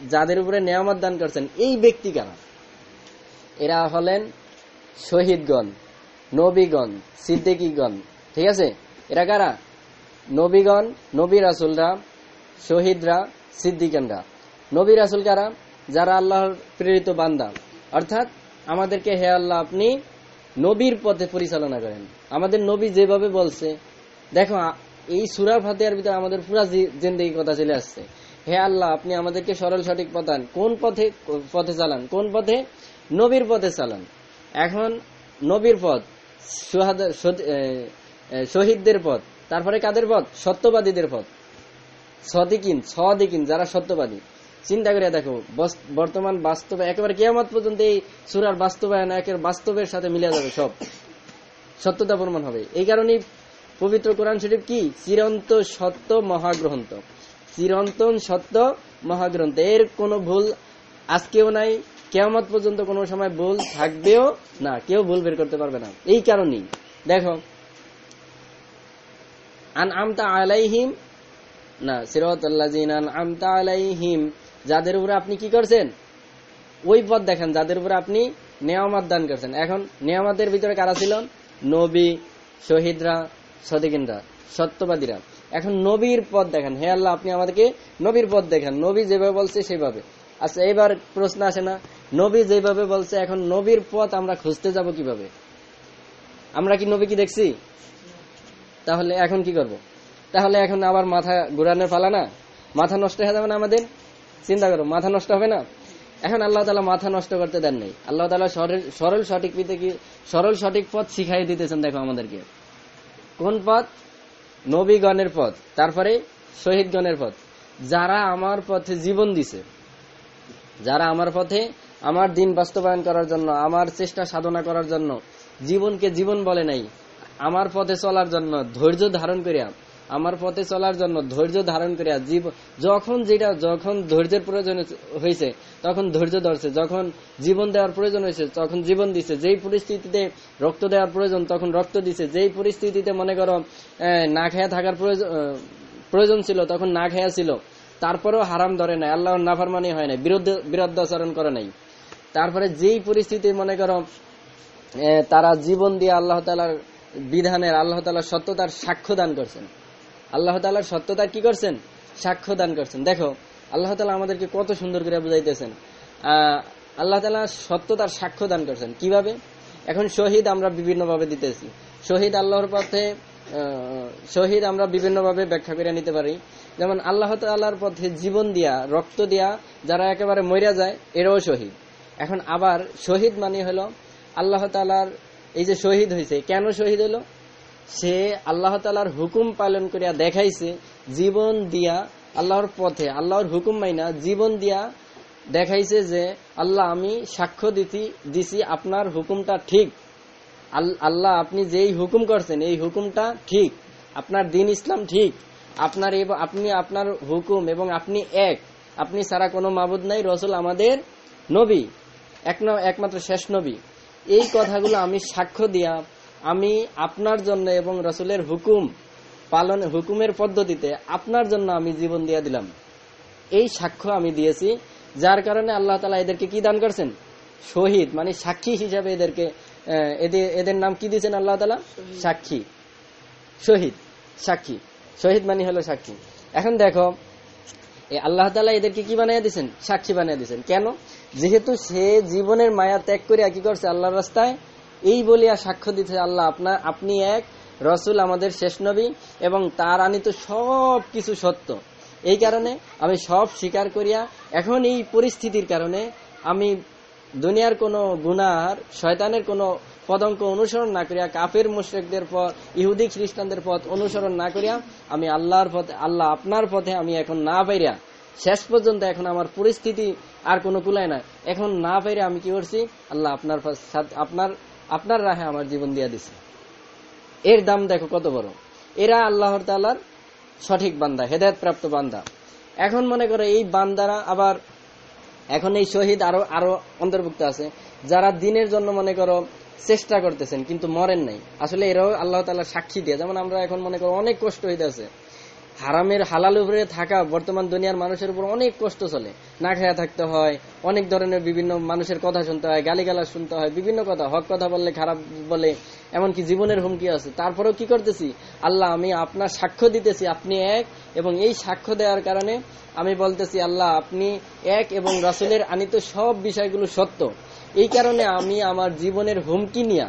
যাদের উপরে নেয়ামত দান করছেন, এই ব্যক্তি কারা? এরা হলেন শহীদগণ, নবীগণ, সিদ্দিকীগণ, ঠিক আছে? এরা কারা? নবীগণ, নবী রাসুলরা, শহীদরা সিদ্দিকানরা নবী রাসুল কারা? যারা আল্লাহর প্রেরিত বান্দা। অর্থাৎ আমাদেরকে হে আল্লাহ আপনি নবীর পথে পরিচালনা করেন। আমাদের নবী যেভাবে বলছে, দেখো এই সুরার ফাতেহার ভিতরে আমাদের পুরা জিন্দগি কথা চলে আসছে। হে আল্লাহ, আপনি আমাদেরকে সরল সঠিক পথান কোন পথে পথে চালান? কোন পথে? নবীর পথে চালান। এখন নবীর পথ শহীদদের পথ, তারপরে কাদের পথ? সত্যবাদীদের পথ। সদিকিন সদিকিন, যারা সত্যবাদী। চিন্তা করে দেখো বর্তমান বাস্তবে, একেবারে কেয়ামত পর্যন্ত এই সুরার বাস্তবায়ন, একের বাস্তবের সাথে মিলে যাবে সব। সত্যতা প্রমাণ হবে। এই কারণেই পবিত্র কোরআন শরীফ কি? চিরন্ত সত্য মহাগ্রন্থ। চিরন্তন সত্য মহাগ্রন্থ। এর কোনো ভুল আজকেও নাই কেয়ামত পর্যন্ত কোনো সময় ভুল থাকবেও না, কেউ ভুল বের করতে পারবে না। এই কারণেই। দেখো আন আমতা আলাইহিম, না, সিরাত আল্লাযিনা আমতা আলাইহিম, যাদের উপরে আপনি কি করছেন? ওই পথ দেখেন, যাদের উপরে আপনি নেয়ামত দান করছেন। এখন, নেয়ামতের ভিতরে কারা ছিল? নবী, শহীদরা, সদিকিনরা, সত্যবাদীরা। এখন নবীর পথ দেখেন। হে আল্লাহ, আপনি আমাদেরকে নবীর পথ দেখেন। নবী যেভাবে বলছে সেভাবে। আচ্ছা এবার প্রশ্ন আসে না। নবী যেভাবে বলছে, এখন নবীর পথ আমরা খুঁজতে যাব কীভাবে? আমরা কি নবী কি দেখছি? তাহলে এখন কি করব? তাহলে এখন আবার মাথা ঘুরানোর পালা না? মাথা নষ্ট হয়ে যাবে না আমাদের? চিন্তা করো, মাথা নষ্ট হবে না? এখন আল্লাহ তালা মাথা নষ্ট করতে দেন নাই। আল্লাহ তালা সরল সঠিক পিতে কি সরল সঠিক পথ শিখাই দিতেছেন, দেখো আমাদেরকে। কোন পথ? নবীগণের পথ। তারপরে শহীদগণের পথ। যারা আমার পথে জীবন দিছে। যারা আমার পথে আমার দিন বাস্তবায়ন করার জন্য, আমার চেষ্টা সাধনা করার জন্য, জীবনকে জীবন বলে নাই, আমার পথে চলার জন্য ধৈর্য ধারণ করিয়া, আমার পথে চলার জন্য ধৈর্য ধারণ করিয়া জীব, যখন যেটা, যখন ধৈর্যের প্রয়োজন হয়েছে তখন ধৈর্য ধরছে, যখন জীবন দেওয়ার প্রয়োজন হয়েছে তখন জীবন দিছে, যেই পরিস্থিতিতে রক্ত দেওয়ার প্রয়োজন, তখন রক্ত দিছে, যেই পরিস্থিতিতে মনে করো না খেয়া থাকার প্রয়োজন প্রয়োজন ছিল, তখন না খেয়া ছিল। তারপরেও হারাম ধরে নাই, আল্লাহর নাফারমানি হয় নাই, বিরুদ্ধ বিরুদ্ধাচরণ করে নাই। তারপরে যেই পরিস্থিতি মনে করো তারা জীবন দিয়ে আল্লাহ তালার বিধানের, আল্লাহ তালার সত্যতার সাক্ষ্য দান করছেন। আল্লাহ তালার সত্যতা কি করছেন? সাক্ষ্য দান করছেন। দেখো, আল্লাহ তালা আমাদেরকে কত সুন্দর করে বুঝাইতেছেন। আল্লাহ তালা সত্যতার সাক্ষ্য দান করছেন। কীভাবে? এখন শহীদ আমরা বিভিন্নভাবে দিতেছি। শহীদ আল্লাহর পথে শহীদ আমরা বিভিন্নভাবে ব্যাখ্যা করে নিতে পারি। যেমন আল্লাহ তাল্লাহর পথে জীবন দিয়া, রক্ত দিয়া যারা একেবারে মরিয়া যায়, এরাও শহীদ। এখন আবার শহীদ মানে হলো আল্লাহ তালার এই যে শহীদ হয়েছে কেন শহীদ হলো? সে আল্লাহ তালার হুকুম পালন করিয়া দেখাইছে, জীবন দিয়া আল্লাহর পথে, আল্লাহর হুকুম মাইনা জীবন দিয়া দেখাইছে যে, আল্লাহ আমি সাক্ষ্য দিতি দিছি, আপনার হুকুমটা ঠিক। আল্লাহ আপনি যেই হুকুম করছেন, এই হুকুমটা ঠিক। আপনার দিন ইসলাম ঠিক। আপনার আপনি আপনার হুকুম এবং আপনি এক। আপনি ছাড়া কোনো মাবুদ নাই, রসুল আমাদের নবী। এক একমাত্র শেষ নবী। এই কথাগুলো আমি সাক্ষ্য দিয়া, আমি আপনার জন্য এবং রসুলের হুকুম পালন হুকুমের পদ্ধতিতে আপনার জন্য আমি জীবন দিয়া দিলাম। এই সাক্ষ্য আমি দিয়েছি, যার কারণে আল্লাহ তালা এদেরকে কি দান করছেন? শহীদ মানে সাক্ষী হিসাবে এদেরকে এদের এদের নাম কি দিয়েছেন আল্লাহ তালা সাক্ষী। শহীদ। সাক্ষী। শহীদ মানে হলো সাক্ষী। এখন দেখো আল্লাহ তালা এদেরকে কি বানিয়ে দিয়েছেন? সাক্ষী বানিয়ে দিয়েছেন। কেন? যেহেতু সে জীবনের মায়া ত্যাগ করিয়া কি করছে আল্লাহর রাস্তায়, এই বলিয়া সাক্ষ্য দিতে আল্লাহ আপনার আপনি এক রসুল, আমাদের শেষ নবী এবং তার আনিত সব কিছু সত্য। এই কারণে আমি সব স্বীকার করিয়া এখন এই পরিস্থিতির কারণে আমি দুনিয়ার কোনো গুনার শয়তানের কোনো পদঙ্ক অনুসরণ না করিয়া, কাফের মুশ্রিকদের পথ, ইহুদি খ্রিস্টানদের পথ অনুসরণ না করিয়া, আমি আল্লাহর পথে আল্লাহ আপনার পথে আমি এখন না পাইরা, শেষ পর্যন্ত এখন আমার পরিস্থিতি আর কোনো কুলায় না এখন না পাইরে আমি কি করছি? আল্লাহ আপনার আপনার আপনার রাহে আমার জীবন দিয়া দিছে। এর দাম দেখো কত বড়। এরা আল্লাহর সঠিক বান্দা হেদায়ত প্রাপ্ত বান্দা। এখন মনে করো এই বান্দারা আবার এখন এই শহীদ আরও আরও অন্তর্ভুক্ত আছে। যারা দিনের জন্য মনে করো চেষ্টা করতেছেন, কিন্তু মরেন নাই। আসলে এরাও আল্লাহ তালা সাক্ষী দিয়ে, যেমন আমরা এখন মনে করো অনেক কষ্ট হইতেছে। হারামের হালাল উপরে থাকা বর্তমান দুনিয়ার মানুষের উপর অনেক কষ্ট চলে। না খায়া থাকতে হয়, অনেক ধরনের বিভিন্ন মানুষের কথা শুনতে হয়, গালিগালাজ শুনতে হয়, বিভিন্ন কথা, হক কথা বললে, খারাপ বলে, এমনকি জীবনের হুমকি আছে। তারপরেও কি করতেছি? আল্লাহ, আমি আপনার সাক্ষ্য দিতেছি, আপনি এক, এবং এই সাক্ষ্য দেওয়ার কারণে আমি বলতেছি, আল্লাহ, আপনি এক এবং রাসুলের আনিত সব বিষয়গুলো সত্য। এই কারণে আমি আমার জীবনের হুমকি নিয়ে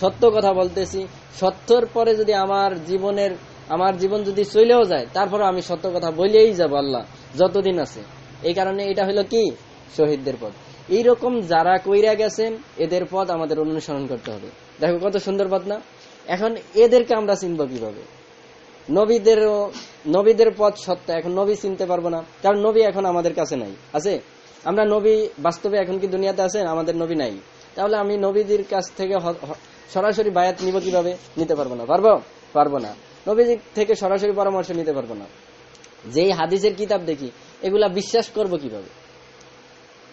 সত্য কথা বলতেছি। সত্যর পরে যদি আমার জীবনের আমার জীবন যদি চলেও যায় তারপরে আমি সত্য কথা বলেই যাব আল্লাহ, যতদিন আছে। এই কারণে এটা হলো কি? শহীদদের পথ। এইরকম যারা কইরা গেছেন, এদের পথ আমাদের অনুসরণ করতে হবে। দেখো কত সুন্দর পথ না? এখন এদেরকে আমরা চিনব কীভাবে? নবীদেরও, নবীদের পথ সত্য, এখন নবী চিনতে পারব না। কারণ নবী এখন আমাদের কাছে নাই। আছে? আমরা নবী বাস্তবে এখন কি দুনিয়াতে আছেন? আমাদের নবী নাই। তাহলে আমি নবীদের কাছ থেকে সরাসরি বায়াত নিব কীভাবে? নিতে পারব না। পারব? পারব না। নবীদের থেকে সরাসরি পরামর্শ নিতে পারব না। যেই হাদিসের কিতাব দেখি, এগুলা বিশ্বাস করব কীভাবে?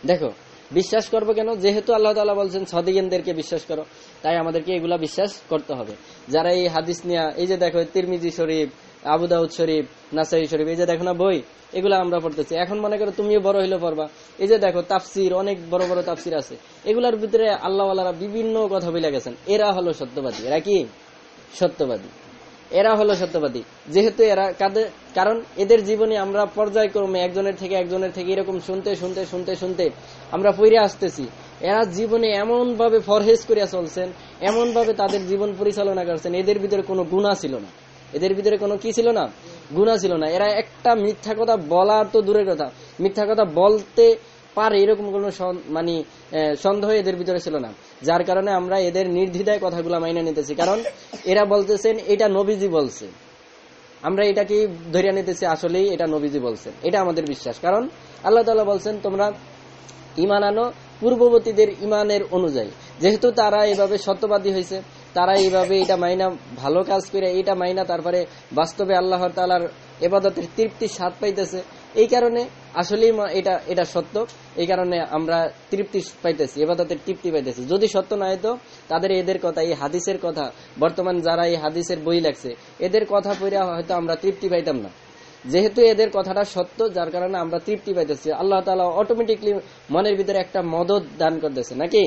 দেখো, বিশ্বাস করব কেন? যেহেতু আল্লাহ তালা বলছেন, সদিগেনদেরকে বিশ্বাস করো, তাই আমাদেরকে এগুলা বিশ্বাস করতে হবে। যারা এই হাদিস নিয়া, এই যে দেখো, তিরমিজি শরীফ, আবু দাউদ শরীফ, নাসাই শরীফ, এই যে দেখো না বই, এগুলা আমরা পড়তেছি। এখন মনে করো তুমিও বড় হইলে পড়বা। এই যে দেখো, তাফসির, অনেক বড় বড় তাফসির আছে। এগুলার ভিতরে আল্লাহ বিভিন্ন কথা বলে গেছেন। এরা হলো সত্যবাদী। এরা কি? সত্যবাদী। এরা হলো সত্যবাদী। যেহেতু এরা কাদের কারণ এদের জীবনে আমরা পর্যায়ক্রমে একজনের থেকে একজনের থেকে এরকম শুনতে শুনতে শুনতে শুনতে আমরা ফিরে আসতেছি। এরা জীবনে এমন ভাবে ফরহেজ করিয়া চলছেন এমন ভাবে তাদের জীবন পরিচালনা করছেন, এদের ভিতরে কোনো গুণা ছিল না। এদের ভিতরে কোনো কি ছিল না? গুণা ছিল না। এরা একটা মিথ্যা কথা বলার তো দূরের কথা। মিথ্যা কথা বলতে পারে এরকম কোনো মানে সন্দেহ এদের ভিতরে ছিল না। যার কারণে আমরা এদের নির্দ্বিধায় কথাগুলো মাইনে নিতেছি। কারণ এরা বলতেছেন, এটা নবীজি বলছে। আমরা এটাকে ধরিয়া নিতেছি আসলেই এটা নবীজি বলছেন। এটা আমাদের বিশ্বাস। কারণ আল্লাহ তাআলা বলছেন, তোমরা ইমান আনো পূর্ববর্তীদের ইমানের অনুযায়ী। যেহেতু তারা এভাবে সত্যবাদী হয়েছে, তারা এইভাবে এটা মাইনা, ভালো কাজ করে, এটা মাইনা, তারপরে বাস্তবে আল্লাহ তালার এবাদতের তৃপ্তির স্বাদ পাইতেছে। এই কারণে আসলেই এটা এটা সত্য। এই কারণে আমরা তৃপ্তি পাইতেছি, এবাদতের তৃপ্তি পাইতেছি। যদি সত্য না হতো তাদের এদের কথা, এই হাদিসের কথা, বর্তমান যারা এই হাদিসের বই লাগছে এদের কথা পড়ে হয়তো আমরা তৃপ্তি পাইতাম না। যেহেতু এদের কথাটা সত্য, যার কারণে আমরা তৃপ্তি পাইতেছি। আল্লাহ তালা অটোমেটিকলি মনের ভিতরে একটা মদত দান করতেছে, নাকি?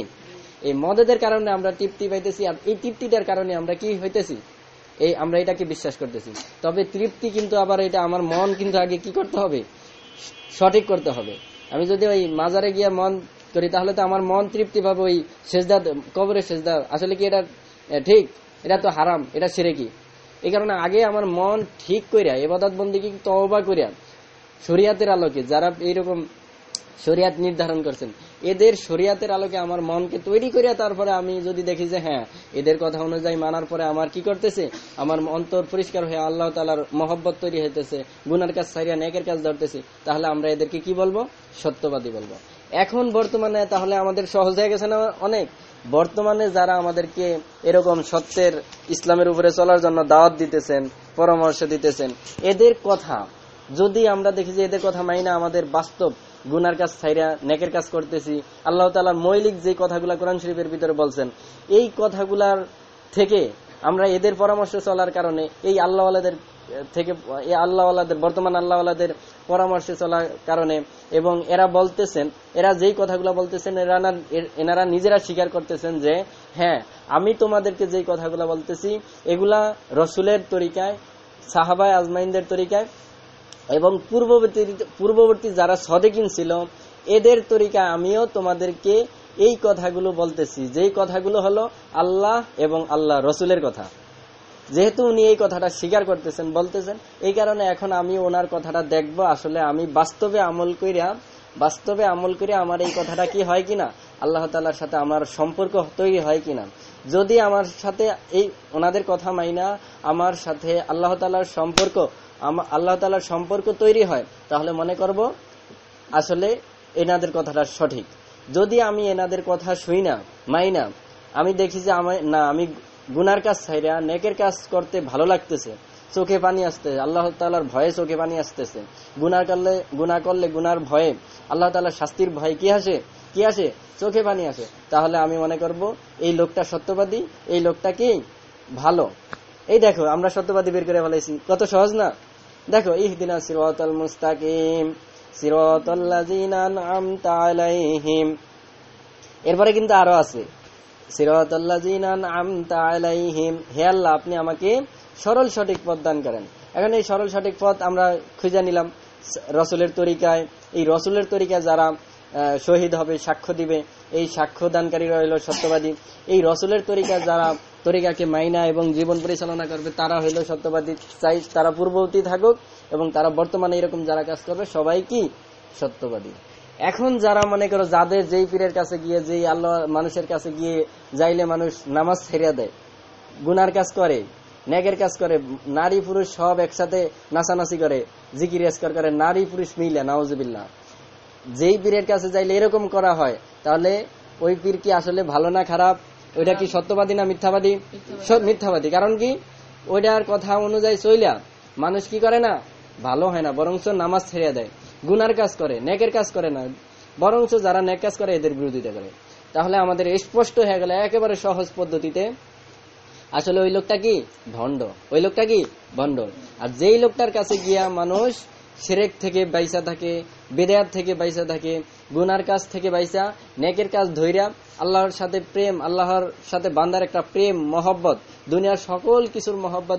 এই মদতের কারণে আমরা তৃপ্তি পাইতেছি, আর এই তৃপ্তিটার কারণে আমরা কি হইতেছি? এই, আমরা এটাকে বিশ্বাস করতেছি। তবে তৃপ্তি কিন্তু আবার এটা, আমার মন কিন্তু আগে কি করতে হবে? সঠিক করতে হবে। আমি যদি ওই মাজারে গিয়ে মন করি, তাহলে তো আমার মন তৃপ্তি পাবে ওই সেজদা, কবরের সেজদা, আসলে কি এটা ঠিক? এটা তো হারাম, এটা সেরে কি এই কারণে আগে আমার মন ঠিক করিয়া এবাদত বন্দি কি তওবা করিয়া শরিয়াতের আলোকে যারা এইরকম শরিয়াত নির্ধারণ করছেন। এদের শরিয়াতের আলোকে আমার মনকে তৈরি করিয়া তারপরে আমি যদি দেখি যে হ্যাঁ এদের কথা অনুযায়ী মানার পরে আমার কি করতেছে? আমার অন্তর পরিষ্কার হয়ে আল্লাহ তালার মহব্বত তৈরি হইতেছে, গুনার কাজ সারিয়া নেকের কাজ ধরতেছে, তাহলে আমরা এদেরকে কি বলব? সত্যবাদী বলব। এখন বর্তমানে তাহলে আমাদের সহজ হয়ে গেছে না অনেক? বর্তমানে যারা আমাদেরকে এরকম সত্যের ইসলামের উপরে চলার জন্য দাওয়াত দিতেছেন, পরামর্শ দিতেছেন, এদের কথা যদি আমরা দেখি যে এদের কথা মাইনা আমাদের বাস্তব গুনার কাজ ছাইরা নেকের কাজ করতেছি। আল্লাহ তালার মৌলিক যে কথাগুলা কোরআন শরীফের ভিতরে বলছেন, এই কথাগুলার থেকে আমরা এদের পরামর্শ চলার কারণে এই আল্লাহওয়ালাদের থেকে, এই আল্লাহওয়ালাদের, বর্তমান আল্লাহওয়ালাদের পরামর্শে চলার কারণে এবং এরা বলতেছেন, এরা যেই কথাগুলো বলতেছেন, এরা এনারা নিজেরা স্বীকার করতেছেন যে হ্যাঁ আমি তোমাদেরকে যেই কথাগুলো বলতেছি, এগুলা রসুলের তরিকায়, সাহাবায় আজমাইনদের তরিকায় এবং পূর্ববর্তী পূর্ববর্তী যারা সদেকিন ছিল, এদের তরিকা আমিও তোমাদেরকে এই কথাগুলো বলতেছি। যেই কথাগুলো হলো আল্লাহ এবং আল্লাহ রসুলের কথা। যেহেতু উনি এই কথাটা স্বীকার করতেছেন, বলতেছেন, এই কারণে এখন আমি ওনার কথাটা দেখব। আসলে আমি বাস্তবে আমল কইরা, বাস্তবে আমল করে আমার এই কথাটা কি হয় কিনা, আল্লাহ তালার সাথে আমার সম্পর্ক তৈরি হয় কিনা। যদি আমার সাথে এই, ওনাদের কথা মাইনা, আমার সাথে আল্লাহ তালার সম্পর্ক আল্লাহ তালার সম্পর্ক তৈরি হয়, তাহলে মনে করব আসলে এনাদের কথাটা সঠিক। যদি আমি এনাদের কথা শুই না, মাই না, আমি দেখি যে আমার না, আমি গুনার কাজ ছাইরা, নেকের কাজ করতে ভালো লাগতেছে। চোখে পানি আসতেছে, আল্লাহ তালার ভয়ে চোখে পানি আসতেছে। গুনার করলে গুনা করলে গুনার ভয়ে আল্লাহ তালার শাস্তির ভয়ে কি আসে? কি আসে? চোখে পানি আসে। তাহলে আমি মনে করব এই লোকটা সত্যবাদী, এই লোকটা কি? ভালো। এই দেখো, আমরা সত্যবাদী বের করে ফেলাইছি। কত সহজ না? দেখো, ইহদিনা সিরাতাল মুস্তাকিম, সিরাতাল্লাযিনা আন'আমতা আলাইহিম। এরপরে কিন্তু আরও আছে, সিরাতাল্লাযিনা আন'আমতা আলাইহিম। হে আল্লাহ, আপনি আমাকে সরল সঠিক পথ দান করেন। এখন এই সরল সঠিক পথ আমরা খুঁজে নিলাম রসুলের তরিকায়। এই রসুলের তরিকায় যারা শহীদ হবে, সাক্ষ্য দিবে এই সাক্ষ্য দানকারীরা হইল সত্যবাদী। এই রসুলের তরিকা যারা, তরিকাকে মাইনা এবং জীবন পরিচালনা করবে, তারা হইল সত্যবাদী। চাই তারা পূর্ববর্তী থাকুক এবং তারা বর্তমানে এরকম যারা কাজ করবে সবাই কি সত্যবাদী। এখন যারা মনে করো যাদের যেই পীরের কাছে গিয়ে, যেই আল্লাহ মানুষের কাছে গিয়ে যাইলে মানুষ নামাজ ছেড়ে দেয়, গুনার কাজ করে ন্যাগের কাজ করে, নারী পুরুষ সব একসাথে নাচানাচি করে জিকির করে, নারী পুরুষ মিলে, নাউজুবিল্লাহ। যেই পীরের কাছে যাইলে এরকম করা হয় তাহলে ওই পীর কি আসলে ভালো না খারাপ? ওইটা কি সত্যবাদী না মিথ্যাবাদী? মিথ্যাবাদী। কারণ কি? ওইটার কথা অনুযায়ী চইলা মানুষ কি করে না? ভালো হয় না বরঞ্চ নামাজ ছেড়ে দেয়। গুনার কাজ করে নেকের কাজ করে না। বরঞ্চ যারা নেক কাজ করে এদের বিরোধিতা করে। তাহলে আমাদের স্পষ্ট হয়ে গেল একেবারে সহজ পদ্ধতিতে। আসলে ওই লোকটা কি? ভণ্ড। ওই লোকটা কি? ভণ্ড। আর যেই লোকটার কাছে গিয়া মানুষ সেরেক থেকে বাইসা থাকে, বেদায়াত থেকে বাইসা থাকে, গুনার কাজ থেকে বাইসা, নেকের কাজ ধৈরা আল্লাহর সাথে প্রেম, আল্লাহর সাথে বান্দার একটা প্রেম, মহব্বত, দুনিয়ার সকল কিছুর মহব্বত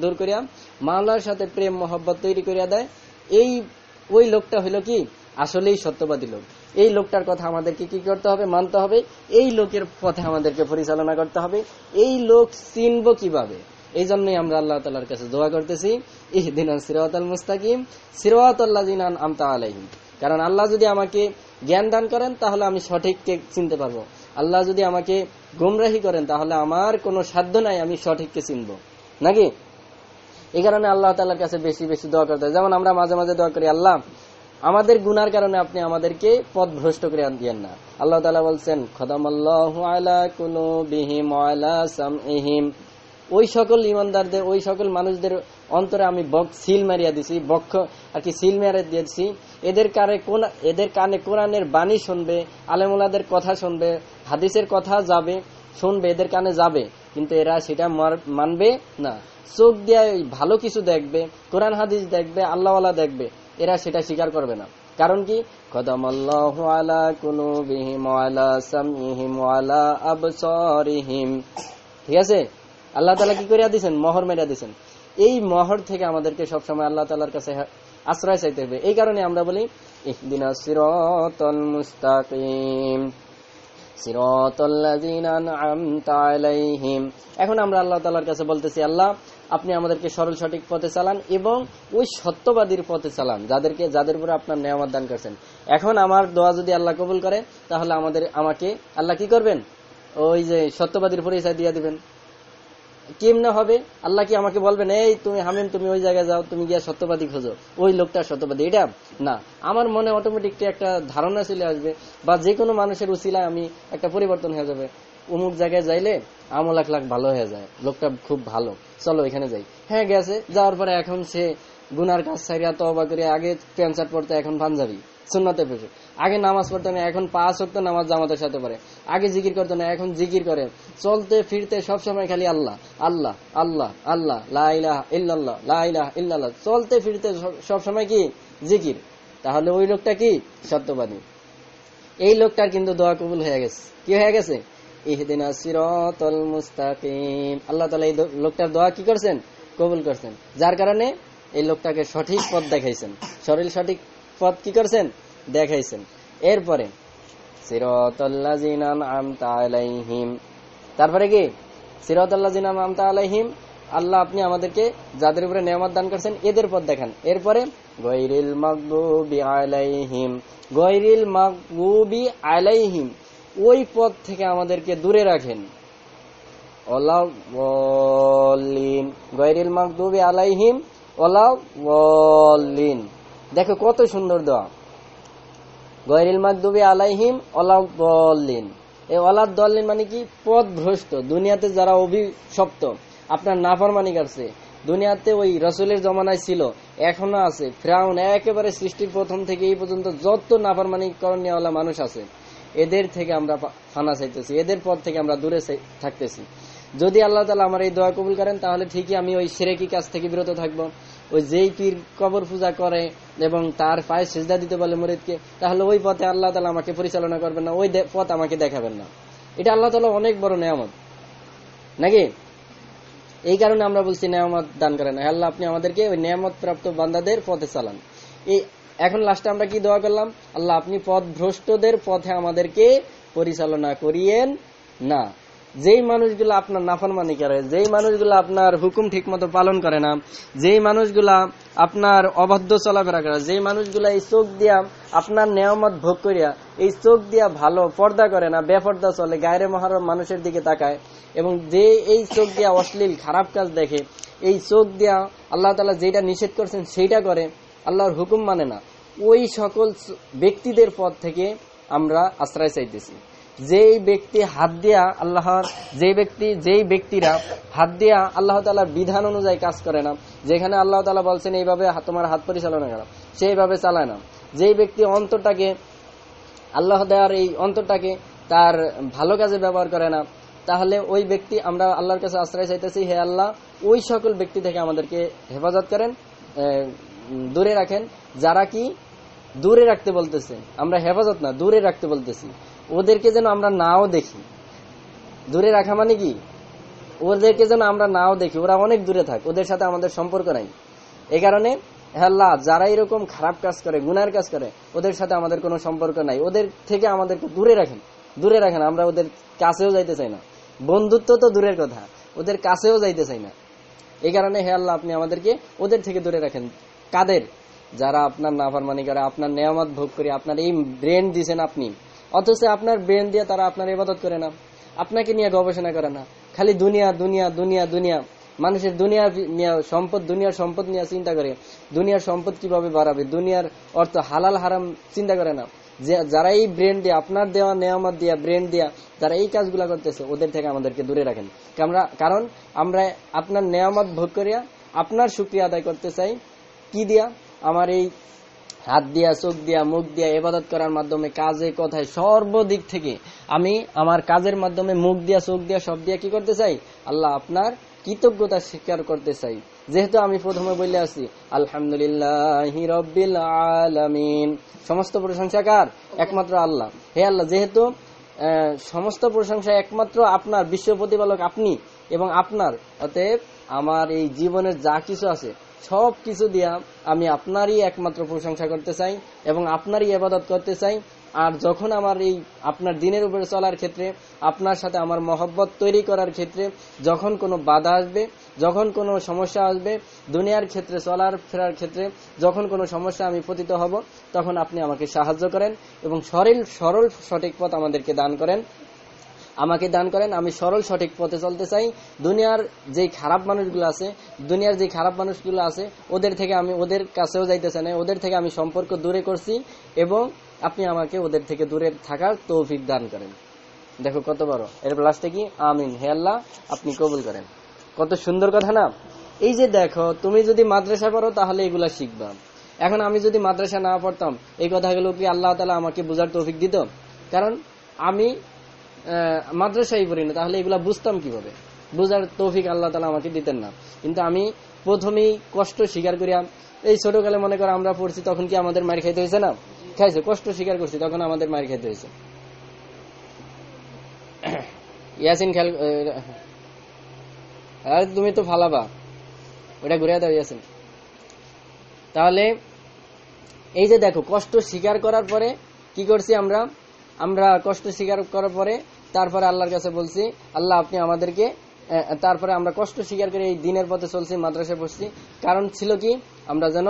দূর করিয়া মাওলার সাথে প্রেম, মহব্বত তৈরি করিয়া দেয়। এই, ওই লোকটা হইল কি? আসলেই সত্যবাদী লোক। এই লোকটার কথা আমাদেরকে কি করতে হবে? মানতে হবে। এই লোকের পথে আমাদেরকে পরিচালনা করতে হবে। এই লোক চিনব কীভাবে? এই জন্যই আমরা আল্লাহ তালার কাছে দোয়া করতেছি, ইহদিন সিরাত আল মুস্তাকিম সিরাত আল্লাহ আমতা আলাইহিম। কারণ আল্লাহ যদি আমাকে জ্ঞান দান করেন, তাহলে আমি সঠিককে চিনতে পারব। আল্লাহ যদি আমাকে গুমরাহি করেন, তাহলে আমার কোনো সাধ্য নাই আমি সঠিককে চিনব। নাকি? এই কারণে আল্লাহ তালার কাছে বেশি বেশি দোয়া করতে যেমন আমরা মাঝে মাঝে দোয়া করি, আল্লাহ, আমাদের গুনার কারণে আপনি আমাদেরকে পথ ভ্রষ্ট করে দিয়েন না। আল্লাহ তালা বলছেন, খদামাল্লাহু আলা কুলুবিহিম আলা সামইহিম ওই সকল ইমানদারদের, ওই সকল মানুষদের অন্তরে আমি বক সিল মারিয়া দিছি, বক্ষ আর কি সিল মারিয়া দিয়েছি। এদের কানে কোন, এদের কানে কোরআনের বাণী শুনবে, আলেমুলাদের কথা শুনবে, হাদিসের কথা যাবে, শুনবে, এদের কানে যাবে, কিন্তু এরা সেটা মানবে না। চোখ দিয়ে ভালো কিছু দেখবে, কোরআন হাদিস দেখবে, আল্লাহওয়ালা দেখবে, এরা সেটা স্বীকার করবে না। কারণ কি? ঠিক আছে? আল্লাহ তালা কি করিয়া দিছেন? মহর মেরিয়া দিছেন। এই মহর থেকে আমাদেরকে সবসময় আল্লাহ তালার কাছে আশ্রয় চাইতে হবে। এই কারণে আমরা বলি এখন আমরা আল্লাহ তালার কাছে বলতেছি, আল্লাহ, আপনি আমাদেরকে সরল সঠিক পথে চালান এবং ওই সত্যবাদীর পথে চালান, যাদেরকে, যাদের উপরে আপনার নেয়ামত দান করছেন। এখন আমার দোয়া যদি আল্লাহ কবুল করে, তাহলে আমাদের, আমাকে আল্লাহ কি করবেন? ওই যে সত্যবাদীর পরিচয় দিয়ে দিবেন। কেমনে হবে? আল্লাহ কি আমাকে বলবেন, এই তুমি হামিম, তুমি ওই জায়গায় যাও, তুমি গিয়া সত্যবাদী খোঁজো। ওই লোকটা সত্যবাদী, এটা? না। আমার মনে অটোমেটিক একটা ধারণা চলে আসবে, বা যে কোনো মানুষের উচিলায় আমি একটা পরিবর্তন হয়ে যাবে। অমুক জায়গায় যাইলে আমল লাখ লাখ ভালো হয়ে যায়, লোকটা খুব ভালো। চলো এখানে যাই। হ্যাঁ গেছে। যাওয়ার পরে এখন সে গুনার কাজ ছাড়িয়া তবা করে আগে প্যান্ট শার্ট পড়তে, এখন পাঞ্জাবি, সুন্নতে পেশে আগে নামাজ পড়তো না, এখন পাঁচ হক্ত নামাজ জামাতের সাথে পড়ে। আগে জিকির করতো না, এখন জিকির করে। চলতে, ফিরতে সব সময় খালি আল্লাহ আল্লাহ আল্লাহ আল্লাহ লাইলাহ ইল্লাল্লাহ লাইলাহ চলতে, ফিরতে সব সময় কি? জিকির। তাহলে ওই লোকটা কি? সত্যবাদী। এই লোকটার কিন্তু দোয়া কবুল হয়ে গেছে। কি হয়ে গেছে? ইহদিনা আল্লাহ তালা এই লোকটার দোয়া কি করছেন? কবুল করছেন। যার কারণে এই লোকটাকে সঠিক পথ দেখাইছেন। সরল সঠিক পথ কি করছেন? দেখাইছেন। এরপরে, সিরাতাল্লাযিনা আন'আমতা আলাইহিম। তারপরে কি? সিরাতাল্লাযিনা আন'আমতা আলাইহিম, আল্লাহ আপনি আমাদেরকে যাদের উপরে নিয়ামত দান করছেন, এদের পথ দেখান। এরপরে গৈরিল মাগদুবি আলাইহিম। গৈরিল মাগদুবি আলাইহিম। ওই পথ থেকে আমাদেরকে দূরে রাখেন। ওলাউলিন গৈরিল মাকদুবি আলাইহিম। ওলাউলিন দেখো কত সুন্দর দোয়া। গৈরিল মাকদুবি আলাইহিম ওলাউলিন এই ওলাদ দলিন মানে কি? পথ ভ্রষ্ট দুনিয়াতে যারা অভিশপ্ত, আপনার নাফরমানি করছে। দুনিয়াতে ওই রসুলের জমানায় ছিল, এখনও আছে। ফ্রাউন একেবারে সৃষ্টির প্রথম থেকে এই পর্যন্ত যত নাফরমানি করণীয়ওয়ালা মানুষ আছে, এদের থেকে আমরা ফানা চাইতেছি, এদের পথ থেকে আমরা দূরে থাকতেছি। যদি আল্লাহ তালা আমার এই দোয়া কবুল করেন, তাহলে ঠিকই আমি ওই সেরেকি কাজ থেকে বিরত থাকব। ওই যেই পীর কবর পূজা করে এবং তার পায়ে সেজদা দিতে বলে মরিদকে, তাহলে ওই পথে আল্লাহ তালা আমাকে পরিচালনা করবেন না, ওই পথ আমাকে দেখাবেন না। এটা আল্লাহ তালা অনেক বড় নেয়ামত। নাকি? এই কারণে আমরা বলছি নেয়ামত দান করেন। আল্লাহ, আপনি আমাদেরকে ওই নেয়ামত প্রাপ্ত বান্দাদের পথে চালান। এই এখন লাস্টে আমরা কি দোয়া করলাম? আল্লাহ, আপনি পথ ভ্রষ্টদের পথে আমাদেরকে পরিচালনা করিয়েন না। যেই মানুষগুলো আপনার নাফরমানি করে যেই মানুষগুলো আপনার হুকুম ঠিক মতো পালন করে না, যেই মানুষগুলা আপনার অবাধ্য চলাফেরা করে, যেই মানুষগুলা এই চোখ দিয়া আপনার নেয়ামত ভোগ করিয়া এই চোখ দিয়া ভালো পর্দা করে না, বেপর্দা চলে, গায়ের মহারম মানুষের দিকে তাকায় এবং যে এই চোখ দিয়া অশ্লীল, খারাপ কাজ দেখে, এই চোখ দিয়া আল্লাহ তালা যেটা নিষেধ করছেন সেইটা করে, আল্লাহর হুকুম মানে না। ওই সকল ব্যক্তিদের পথ থেকে আমরা আশ্রয় চাইতেছি। যেই ব্যক্তি হাত দিয়া আল্লাহর যে ব্যক্তি, যেই ব্যক্তিরা হাত দিয়া আল্লাহ তালার বিধান অনুযায়ী কাজ করে না, যেখানে আল্লাহ তালা বলছেন, এইভাবে তোমার হাত পরিচালনা করা। সেইভাবে চালায় না। যেই ব্যক্তি অন্তরটাকে আল্লাহ দেওয়ার এই অন্তরটাকে তার ভালো কাজে ব্যবহার করে না, তাহলে ওই ব্যক্তি, আমরা আল্লাহর কাছে আশ্রয় চাইতেছি, হে আল্লাহ, ওই সকল ব্যক্তি থেকে আমাদেরকে হেফাজত করেন দূরে রাখেন। যারা কি? দূরে রাখতে বলতেছে। আমরা হেফাজত না, দূরে রাখতে বলতেছি। ওদেরকে যেন আমরা নাও দেখি। দূরে রাখা মানে কি? ওদেরকে যেন আমরা নাও দেখি। ওরা অনেক দূরে থাক, ওদের সাথে আমাদের সম্পর্ক নাই। এ কারণে আল্লাহ, যারা এরকম খারাপ কাজ করে, গুনার কাজ করে, ওদের সাথে আমাদের কোনো সম্পর্ক নাই। ওদের থেকে আমাদেরকে দূরে রাখেন। দূরে রাখেন, আমরা ওদের কাছেও যাইতে চাই না। বন্ধুত্ব তো দূরের কথা, ওদের কাছেও যাইতে চাই না। এই কারণে, হে আল্লাহ, আপনি আমাদেরকে ওদের থেকে দূরে রাখেন। কাদের? যারা আপনার নাফারমানি করে, আপনার নেয়ামত ভোগ করে, আপনার এই ব্রেন দিছেন আপনি। অথচ আপনার ব্রেন দিয়ে তারা আপনার ইবাদত করে না। আপনাকে নিয়ে গবেষণা করে না। খালি দুনিয়া দুনিয়া দুনিয়া দুনিয়া। মানুষের দুনিয়ার সম্পদ দুনিয়ার সম্পদ নিয়ে চিন্তা করে। দুনিয়ার সম্পদ কীভাবে বাড়াবে? দুনিয়ার অর্থ হালাল, হারাম চিন্তা করে না। যে যারা এই ব্রেন দিয়ে, আপনার দেওয়া নেয়ামত দিয়া, ব্রেন দিয়া যারা এই কাজগুলা করতেছে, ওদের থেকে আমাদেরকে দূরে রাখেন। আমরা কারণ আমরা আপনার নেয়ামত ভোগ করিয়া, আপনার সুক্রিয়া আদায় করতে চাই। কি দিয়া? আমার এই হাত দিয়া, চোখ দিয়া, মুখ দিয়া এবাদত করার মাধ্যমে কাজে, কথায় সর্বদিক থেকে আমি আমার কাজের মাধ্যমে মুখ দিয়া, চোখ দিয়া, সব দিয়া কি করতে চাই? আল্লাহ আপনার কৃতজ্ঞতা স্বীকার করতে চাই। যেহেতু আমি প্রথমে বলে আছি আলহামদুলিল্লাহ রব্বিল আলামিন। সমস্ত প্রশংসাকার একমাত্র আল্লাহ। হে আল্লাহ, যেহেতু সমস্ত প্রশংসা একমাত্র আপনার, বিশ্ব প্রতিপালক আপনি এবং আপনার। অতএব, আমার এই জীবনের যা কিছু আছে সব কিছু দিয়া আমি আপনারই একমাত্র প্রশংসা করতে চাই এবং আপনারই আবাদত করতে চাই। আর যখন আমার এই আপনার দিনের উপরে চলার ক্ষেত্রে, আপনার সাথে আমার মহব্বত তৈরি করার ক্ষেত্রে যখন কোনো বাধা আসবে, যখন কোনো সমস্যা আসবে, দুনিয়ার ক্ষেত্রে, চলার, ফেরার ক্ষেত্রে যখন কোনো সমস্যা আমি পতিত হব, তখন আপনি আমাকে সাহায্য করেন এবং সরল সরল, সঠিক পথ আমাদেরকে দান করেন। আমাকে দান করেন, আমি সরল সঠিক পথে চলতে চাই। দুনিয়ার যে খারাপ মানুষগুলো আছে, দুনিয়ার যে খারাপ মানুষগুলো আছে, ওদের থেকে আমি ওদের কাছেও যাইতে চাই না, ওদের থেকে আমি সম্পর্ক দূরে করছি এবং আপনি আমাকে ওদের থেকে দূরে থাকার তৌফিক দান করেন। দেখো কত বড়। এর লাস্টে কি? আমিন। হে আল্লাহ, আপনি কবুল করেন। কত সুন্দর কথা না? এই যে দেখো, তুমি যদি মাদ্রাসা পড়ো, তাহলে এগুলা শিখবা। এখন আমি যদি মাদ্রাসা না পড়তাম, এই কথাগুলো কি আল্লাহ তালা আমাকে বোঝার তৌফিক দিত? কারণ আমি মাদ্রাসাই পড়ি না, তাহলে এগুলা বুঝতাম কীভাবে? বুঝার তৌফিক আল্লাহ তালা আমাকে দিতেন না। কিন্তু আমি প্রথমেই কষ্ট স্বীকার করিয়া, এই ছোটকালে মনে করো আমরা পড়ছি, তখন কি আমাদের মার খাইতে হয়েছে না? খাইছে, কষ্ট স্বীকার করছি, তখন আমাদের মার খাইতে হয়েছে। ইয়াসিন খেল তুমি তো ফালাবা। ওটা ঘুরে দাও, ইয়াসিন। তাহলে, এই যে দেখো, কষ্ট স্বীকার করার পরে কি করছি আমরা? আমরা কষ্ট স্বীকার করার পরে তারপরে আল্লাহর কাছে বলছি, আল্লাহ আপনি আমাদেরকে তারপরে আমরা কষ্ট স্বীকার করে এই দিনের পথে চলছি, মাদ্রাসায় পড়ছি কারণ ছিল কি, আমরা যেন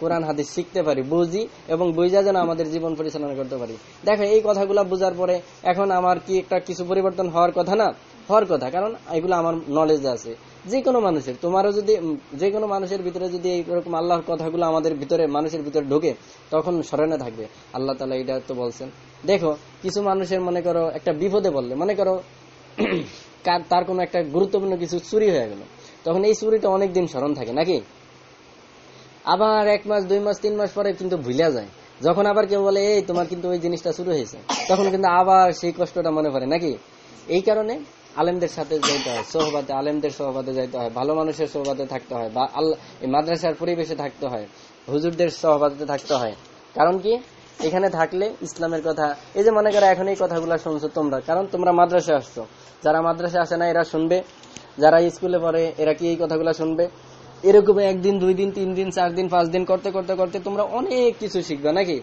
কোরআন, হাদিস শিখতে পারি, বুঝি এবং বুঝা যেন আমাদের জীবন পরিচালনা করতে পারি। দেখো, এই কথাগুলো বোঝার পরে এখন আমার কি একটা কিছু পরিবর্তন হওয়ার কথা না? হওয়ার কথা, কারণ এগুলো আমার নলেজে আছে। যে কোনো মানুষের, তোমারও যদি যে কোনো মানুষের ভিতরে যদি এইরকম আল্লাহর কথাগুলো আমাদের ভিতরে, মানুষের ভিতরে ঢোকে, তখন স্মরণে থাকবে। আল্লাহ তালা এটা তো বলছেন। দেখো, কিছু মানুষের মনে করো, একটা বিপদে বললে মনে করো তার কোনো একটা গুরুত্বপূর্ণ কিছু চুরি হয়ে গেল। তখন এই চুরিটা অনেকদিন স্মরণ থাকে, নাকি? আবার এক মাস, দুই মাস, তিন মাস পরে কিন্তু ভুলা যায়। যখন আবার কেউ বলে, এই, তোমার কিন্তু ওই জিনিসটা শুরু হয়েছে। তখন কিন্তু আবার সেই কষ্টটা মনে পড়ে, নাকি? এই কারণে আলেমদের সাথে যাইতে হয়, সোহবাতে, আলেমদের সোহবাতে যাইতে হয়, ভালো মানুষের সোহবাতে থাকতে হয়, বা আল্লাহ মাদ্রাসার পরিবেশে থাকতে হয়, হুজুরদের সহবাতে থাকতে হয়। কারণ কি? এখানে থাকলে ইসলামের কথা, এই যে মনে করো এখন এই কথাগুলো শুনছো তোমরা, কারণ তোমরা মাদ্রাসা আসছো। যারা মাদ্রাসা আসে না, এরা শুনবে, যারা স্কুলে পড়ে, এরা কি এই কথাগুলো শুনবে? এরকম একদিন, দুই দিন, তিন দিন, চার দিন, পাঁচ দিন করতে করতে করতে তোমরা অনেক কিছু শিখবে, নাকি?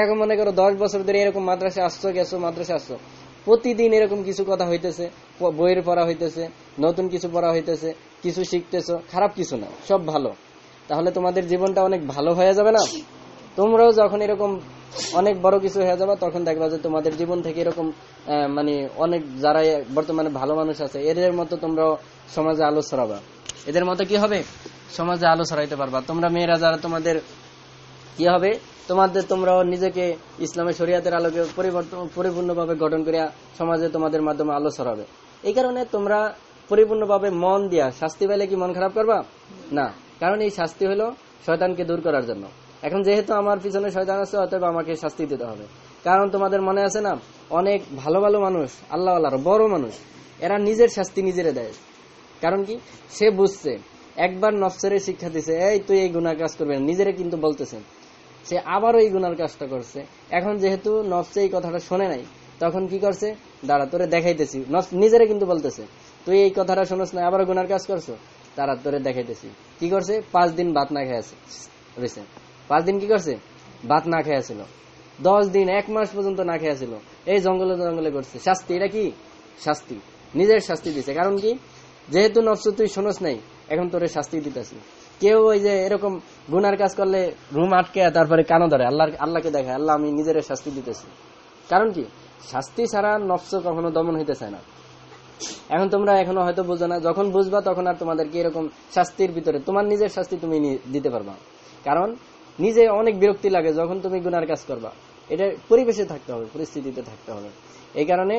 এখন মনে করো দশ বছর ধরে এরকম মাদ্রাসা আসছো, গেছো, মাদ্রাসা আসছো। প্রতিদিন এরকম কিছু কথা হইতেছে বইয়ের পড়া হইতেছে, নতুন কিছু পড়া হইতেছে, কিছু শিখতেছো, খারাপ কিছু না, সব ভালো। তাহলে তোমাদের জীবনটা অনেক ভালো হয়ে যাবে না? তোমরাও যখন এরকম অনেক বড় কিছু হয়ে যাবে, তখন দেখবা যে তোমাদের জীবন থেকে এরকম মানে অনেক যারা বর্তমানে ভালো মানুষ আছে, এদের মতো তোমরাও সমাজে আলো ছড়াবা। এদের মতো কি হবে? সমাজে আলো ছড়াইতে পারবা। তোমরা মেয়েরা যারা তোমাদের, কি হবে? তোমাদের তোমরাও নিজেকে ইসলামের শরিয়াতের আলোকে পরিবর্তন পরিপূর্ণভাবে গঠন করিয়া সমাজে তোমাদের মাধ্যমে আলো ছড়াবে। এই কারণে তোমরা পরিপূর্ণভাবে মন দিয়া শাস্তি পাইলে কি মন খারাপ করবা? না। কারণ এই শাস্তি হলো শয়তানকে দূর করার জন্য। এখন যেহেতু আমার পিছনে শয়তান আছে, অতএব আমাকে শাস্তি দিতে হবে। কারণ তোমাদের মনে আছে না, অনেক ভালো ভালো মানুষ আল্লাহ আল্লাহর বড় মানুষ, এরা নিজের শাস্তি নিজেরে দেয়। কারণ কি? সে বুঝছে, একবার নফসের শিক্ষা দিছে, এই তুই এই গুণা কাজ করবে নিজেরে কিন্তু বলতেছেন সে আবারও এই গুনার কাজটা করছে। এখন যেহেতু নফসে এই কথাটা শোনে নাই, তখন কি করছে? দাঁড়া, তোরে দেখাইতেছি। নফস নিজেরে কিন্তু বলতেছে, তুই এই কথাটা শোনস না আবার গুনার কাজ করছ? তারা তোরে দেখাইতেছি। কি করছে? পাঁচ দিন ভাত না খেয়েছে রয়েছে পাঁচ দিন কি করছে? ভাত না খেয়েছিল দশ দিন, এক মাস পর্যন্ত না খেয়েছিল এই জঙ্গলে জঙ্গলে করছে। শাস্তি, এটা কি? শাস্তি। নিজের শাস্তি দিছে। কারণ কি? যেহেতু নফস তুই শোনস নাই, এখন তোরে শাস্তি দিতেছি। কেউ ওই যে এরকম গুনার কাজ করলে রুম আটকে তারপরে কানো ধরে। আল্লাহ আল্লাহকে দেখায়, আল্লাহ আমি নিজের শাস্তি দিতেছি। কারণ কি? শাস্তি ছাড়া নফস কখনো দমন হইতে চায় না। এখন তোমরা এখনও হয়তো বুঝো না, যখন বুঝবা তখন আর তোমাদেরকে এরকম শাস্তির ভিতরে, তোমার নিজের শাস্তি তুমি দিতে পারবা। কারণ নিজে অনেক বিরক্তি লাগে যখন তুমি গুনার কাজ করবা। এটা পরিবেশে থাকতে হবে, পরিস্থিতিতে থাকতে হবে। এই কারণে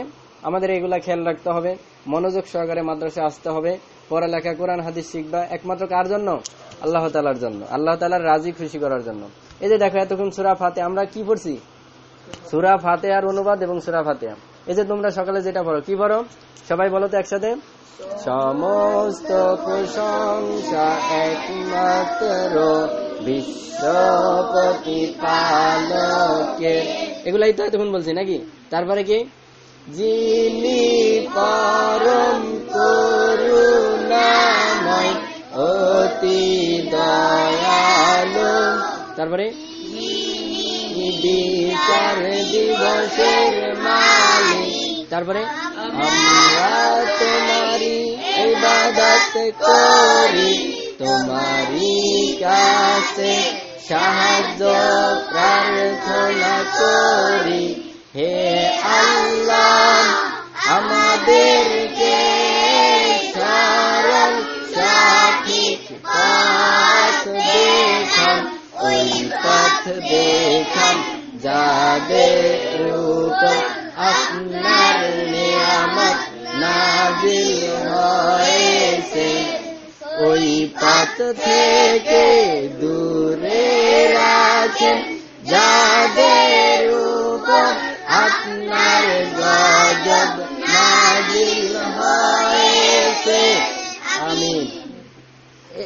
আমাদের এগুলা খেয়াল রাখতে হবে, মনোযোগ সহকারে মাদ্রাসা আসতে হবে, পড়ালেখা, কোরআন, হাদিস শিখবা একমাত্র কার জন্য? আল্লাহ তালার জন্য, আল্লাহ তালার রাজি খুশি করার জন্য। এই যে দেখো, এতক্ষণ সুরা ফাতে আমরা কি পড়ছি? সুরা ফাতেহার অনুবাদ এবং সুরা ফাতেহা। এই যে তোমরা সকালে যেটা পড়ো, কি পড়ো? সবাই বলো তো একসাথে। সমস্ত প্রশংসা একমাত্র বিশ্বপতি পালকে এগুলাই তো এতক্ষণ বলছি নাকি? তারপরে কি? যিনি পরম করুণাময় অতি দয়ালু। তারপরে? বিচার দিবসের মালিক। তারপরে? আমরা তোমারই ইবাদত করি। তোমারই কাছে সাহায্য প্রার্থনা করি। হে আল্লাহ, আমাদেরকে সরল সঠিক পথ দেখান, ওই পথ দেখান যাদের উপর আপনার নিয়ামত নাজিল হয়েছে। ওই পথ থেকে দূরে আছেন যাদের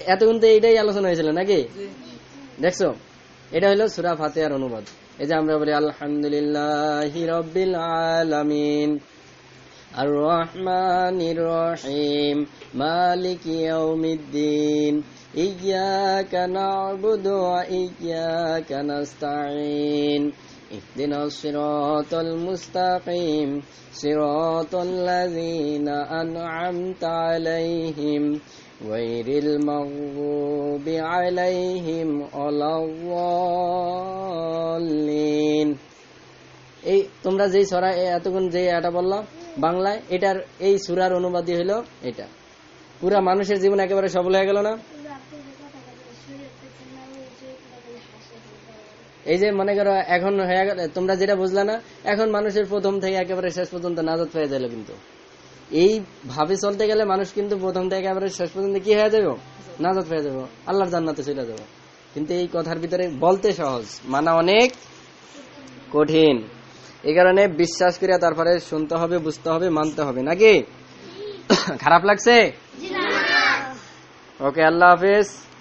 এতক্ষণ তো এইটাই আলোচনা হয়েছিল নাকি দেখছো এটা হলো সুরা ফাতেহার অনুবাদ এই যে আমরা বলি আলহামদুলিল্লাহ রব্বিল আলামিন আর রহমানির রহিম মালিক ইয়াউমিদ্দিন ইয়্যাকা না'বুদু ওয়া ইয়্যাকা নাস্তাঈন اهدنا الصراط المستقيم صراط الذين أنعمت عليهم غير المغضوب عليهم ولا الضالين এই তোমরা যেই সরা এতক্ষণ যে এটা বললাম বাংলায় এটার এই সুরার অনুবাদই হলো এটা পুরা মানুষের জীবন একেবারে সফল হয়ে গেল না এই যে মনে করো এখন হয়ে গেল তোমরা যেটা বুঝলা না এখন মানুষের প্রথম থেকে একেবারে শেষ পর্যন্ত নাজাত পেয়ে গেল কিন্তু এই ভাবে চলতে গেলে মানুষ কিন্তু প্রথম থেকে একেবারে শেষ পর্যন্ত কি হয়ে যাবে? নাজাদ পেয়ে যাব। আল্লাহর জান্নাতে চলে যাব। কিন্তু এই কথার ভিতরে বলতে সহজ মানা অনেক কঠিন। এই কারণে বিশ্বাস করিয়া তারপরে শুনতে হবে বুঝতে হবে মানতে হবে নাকি? খারাপ লাগছে? ওকে আল্লাহ হাফিজ।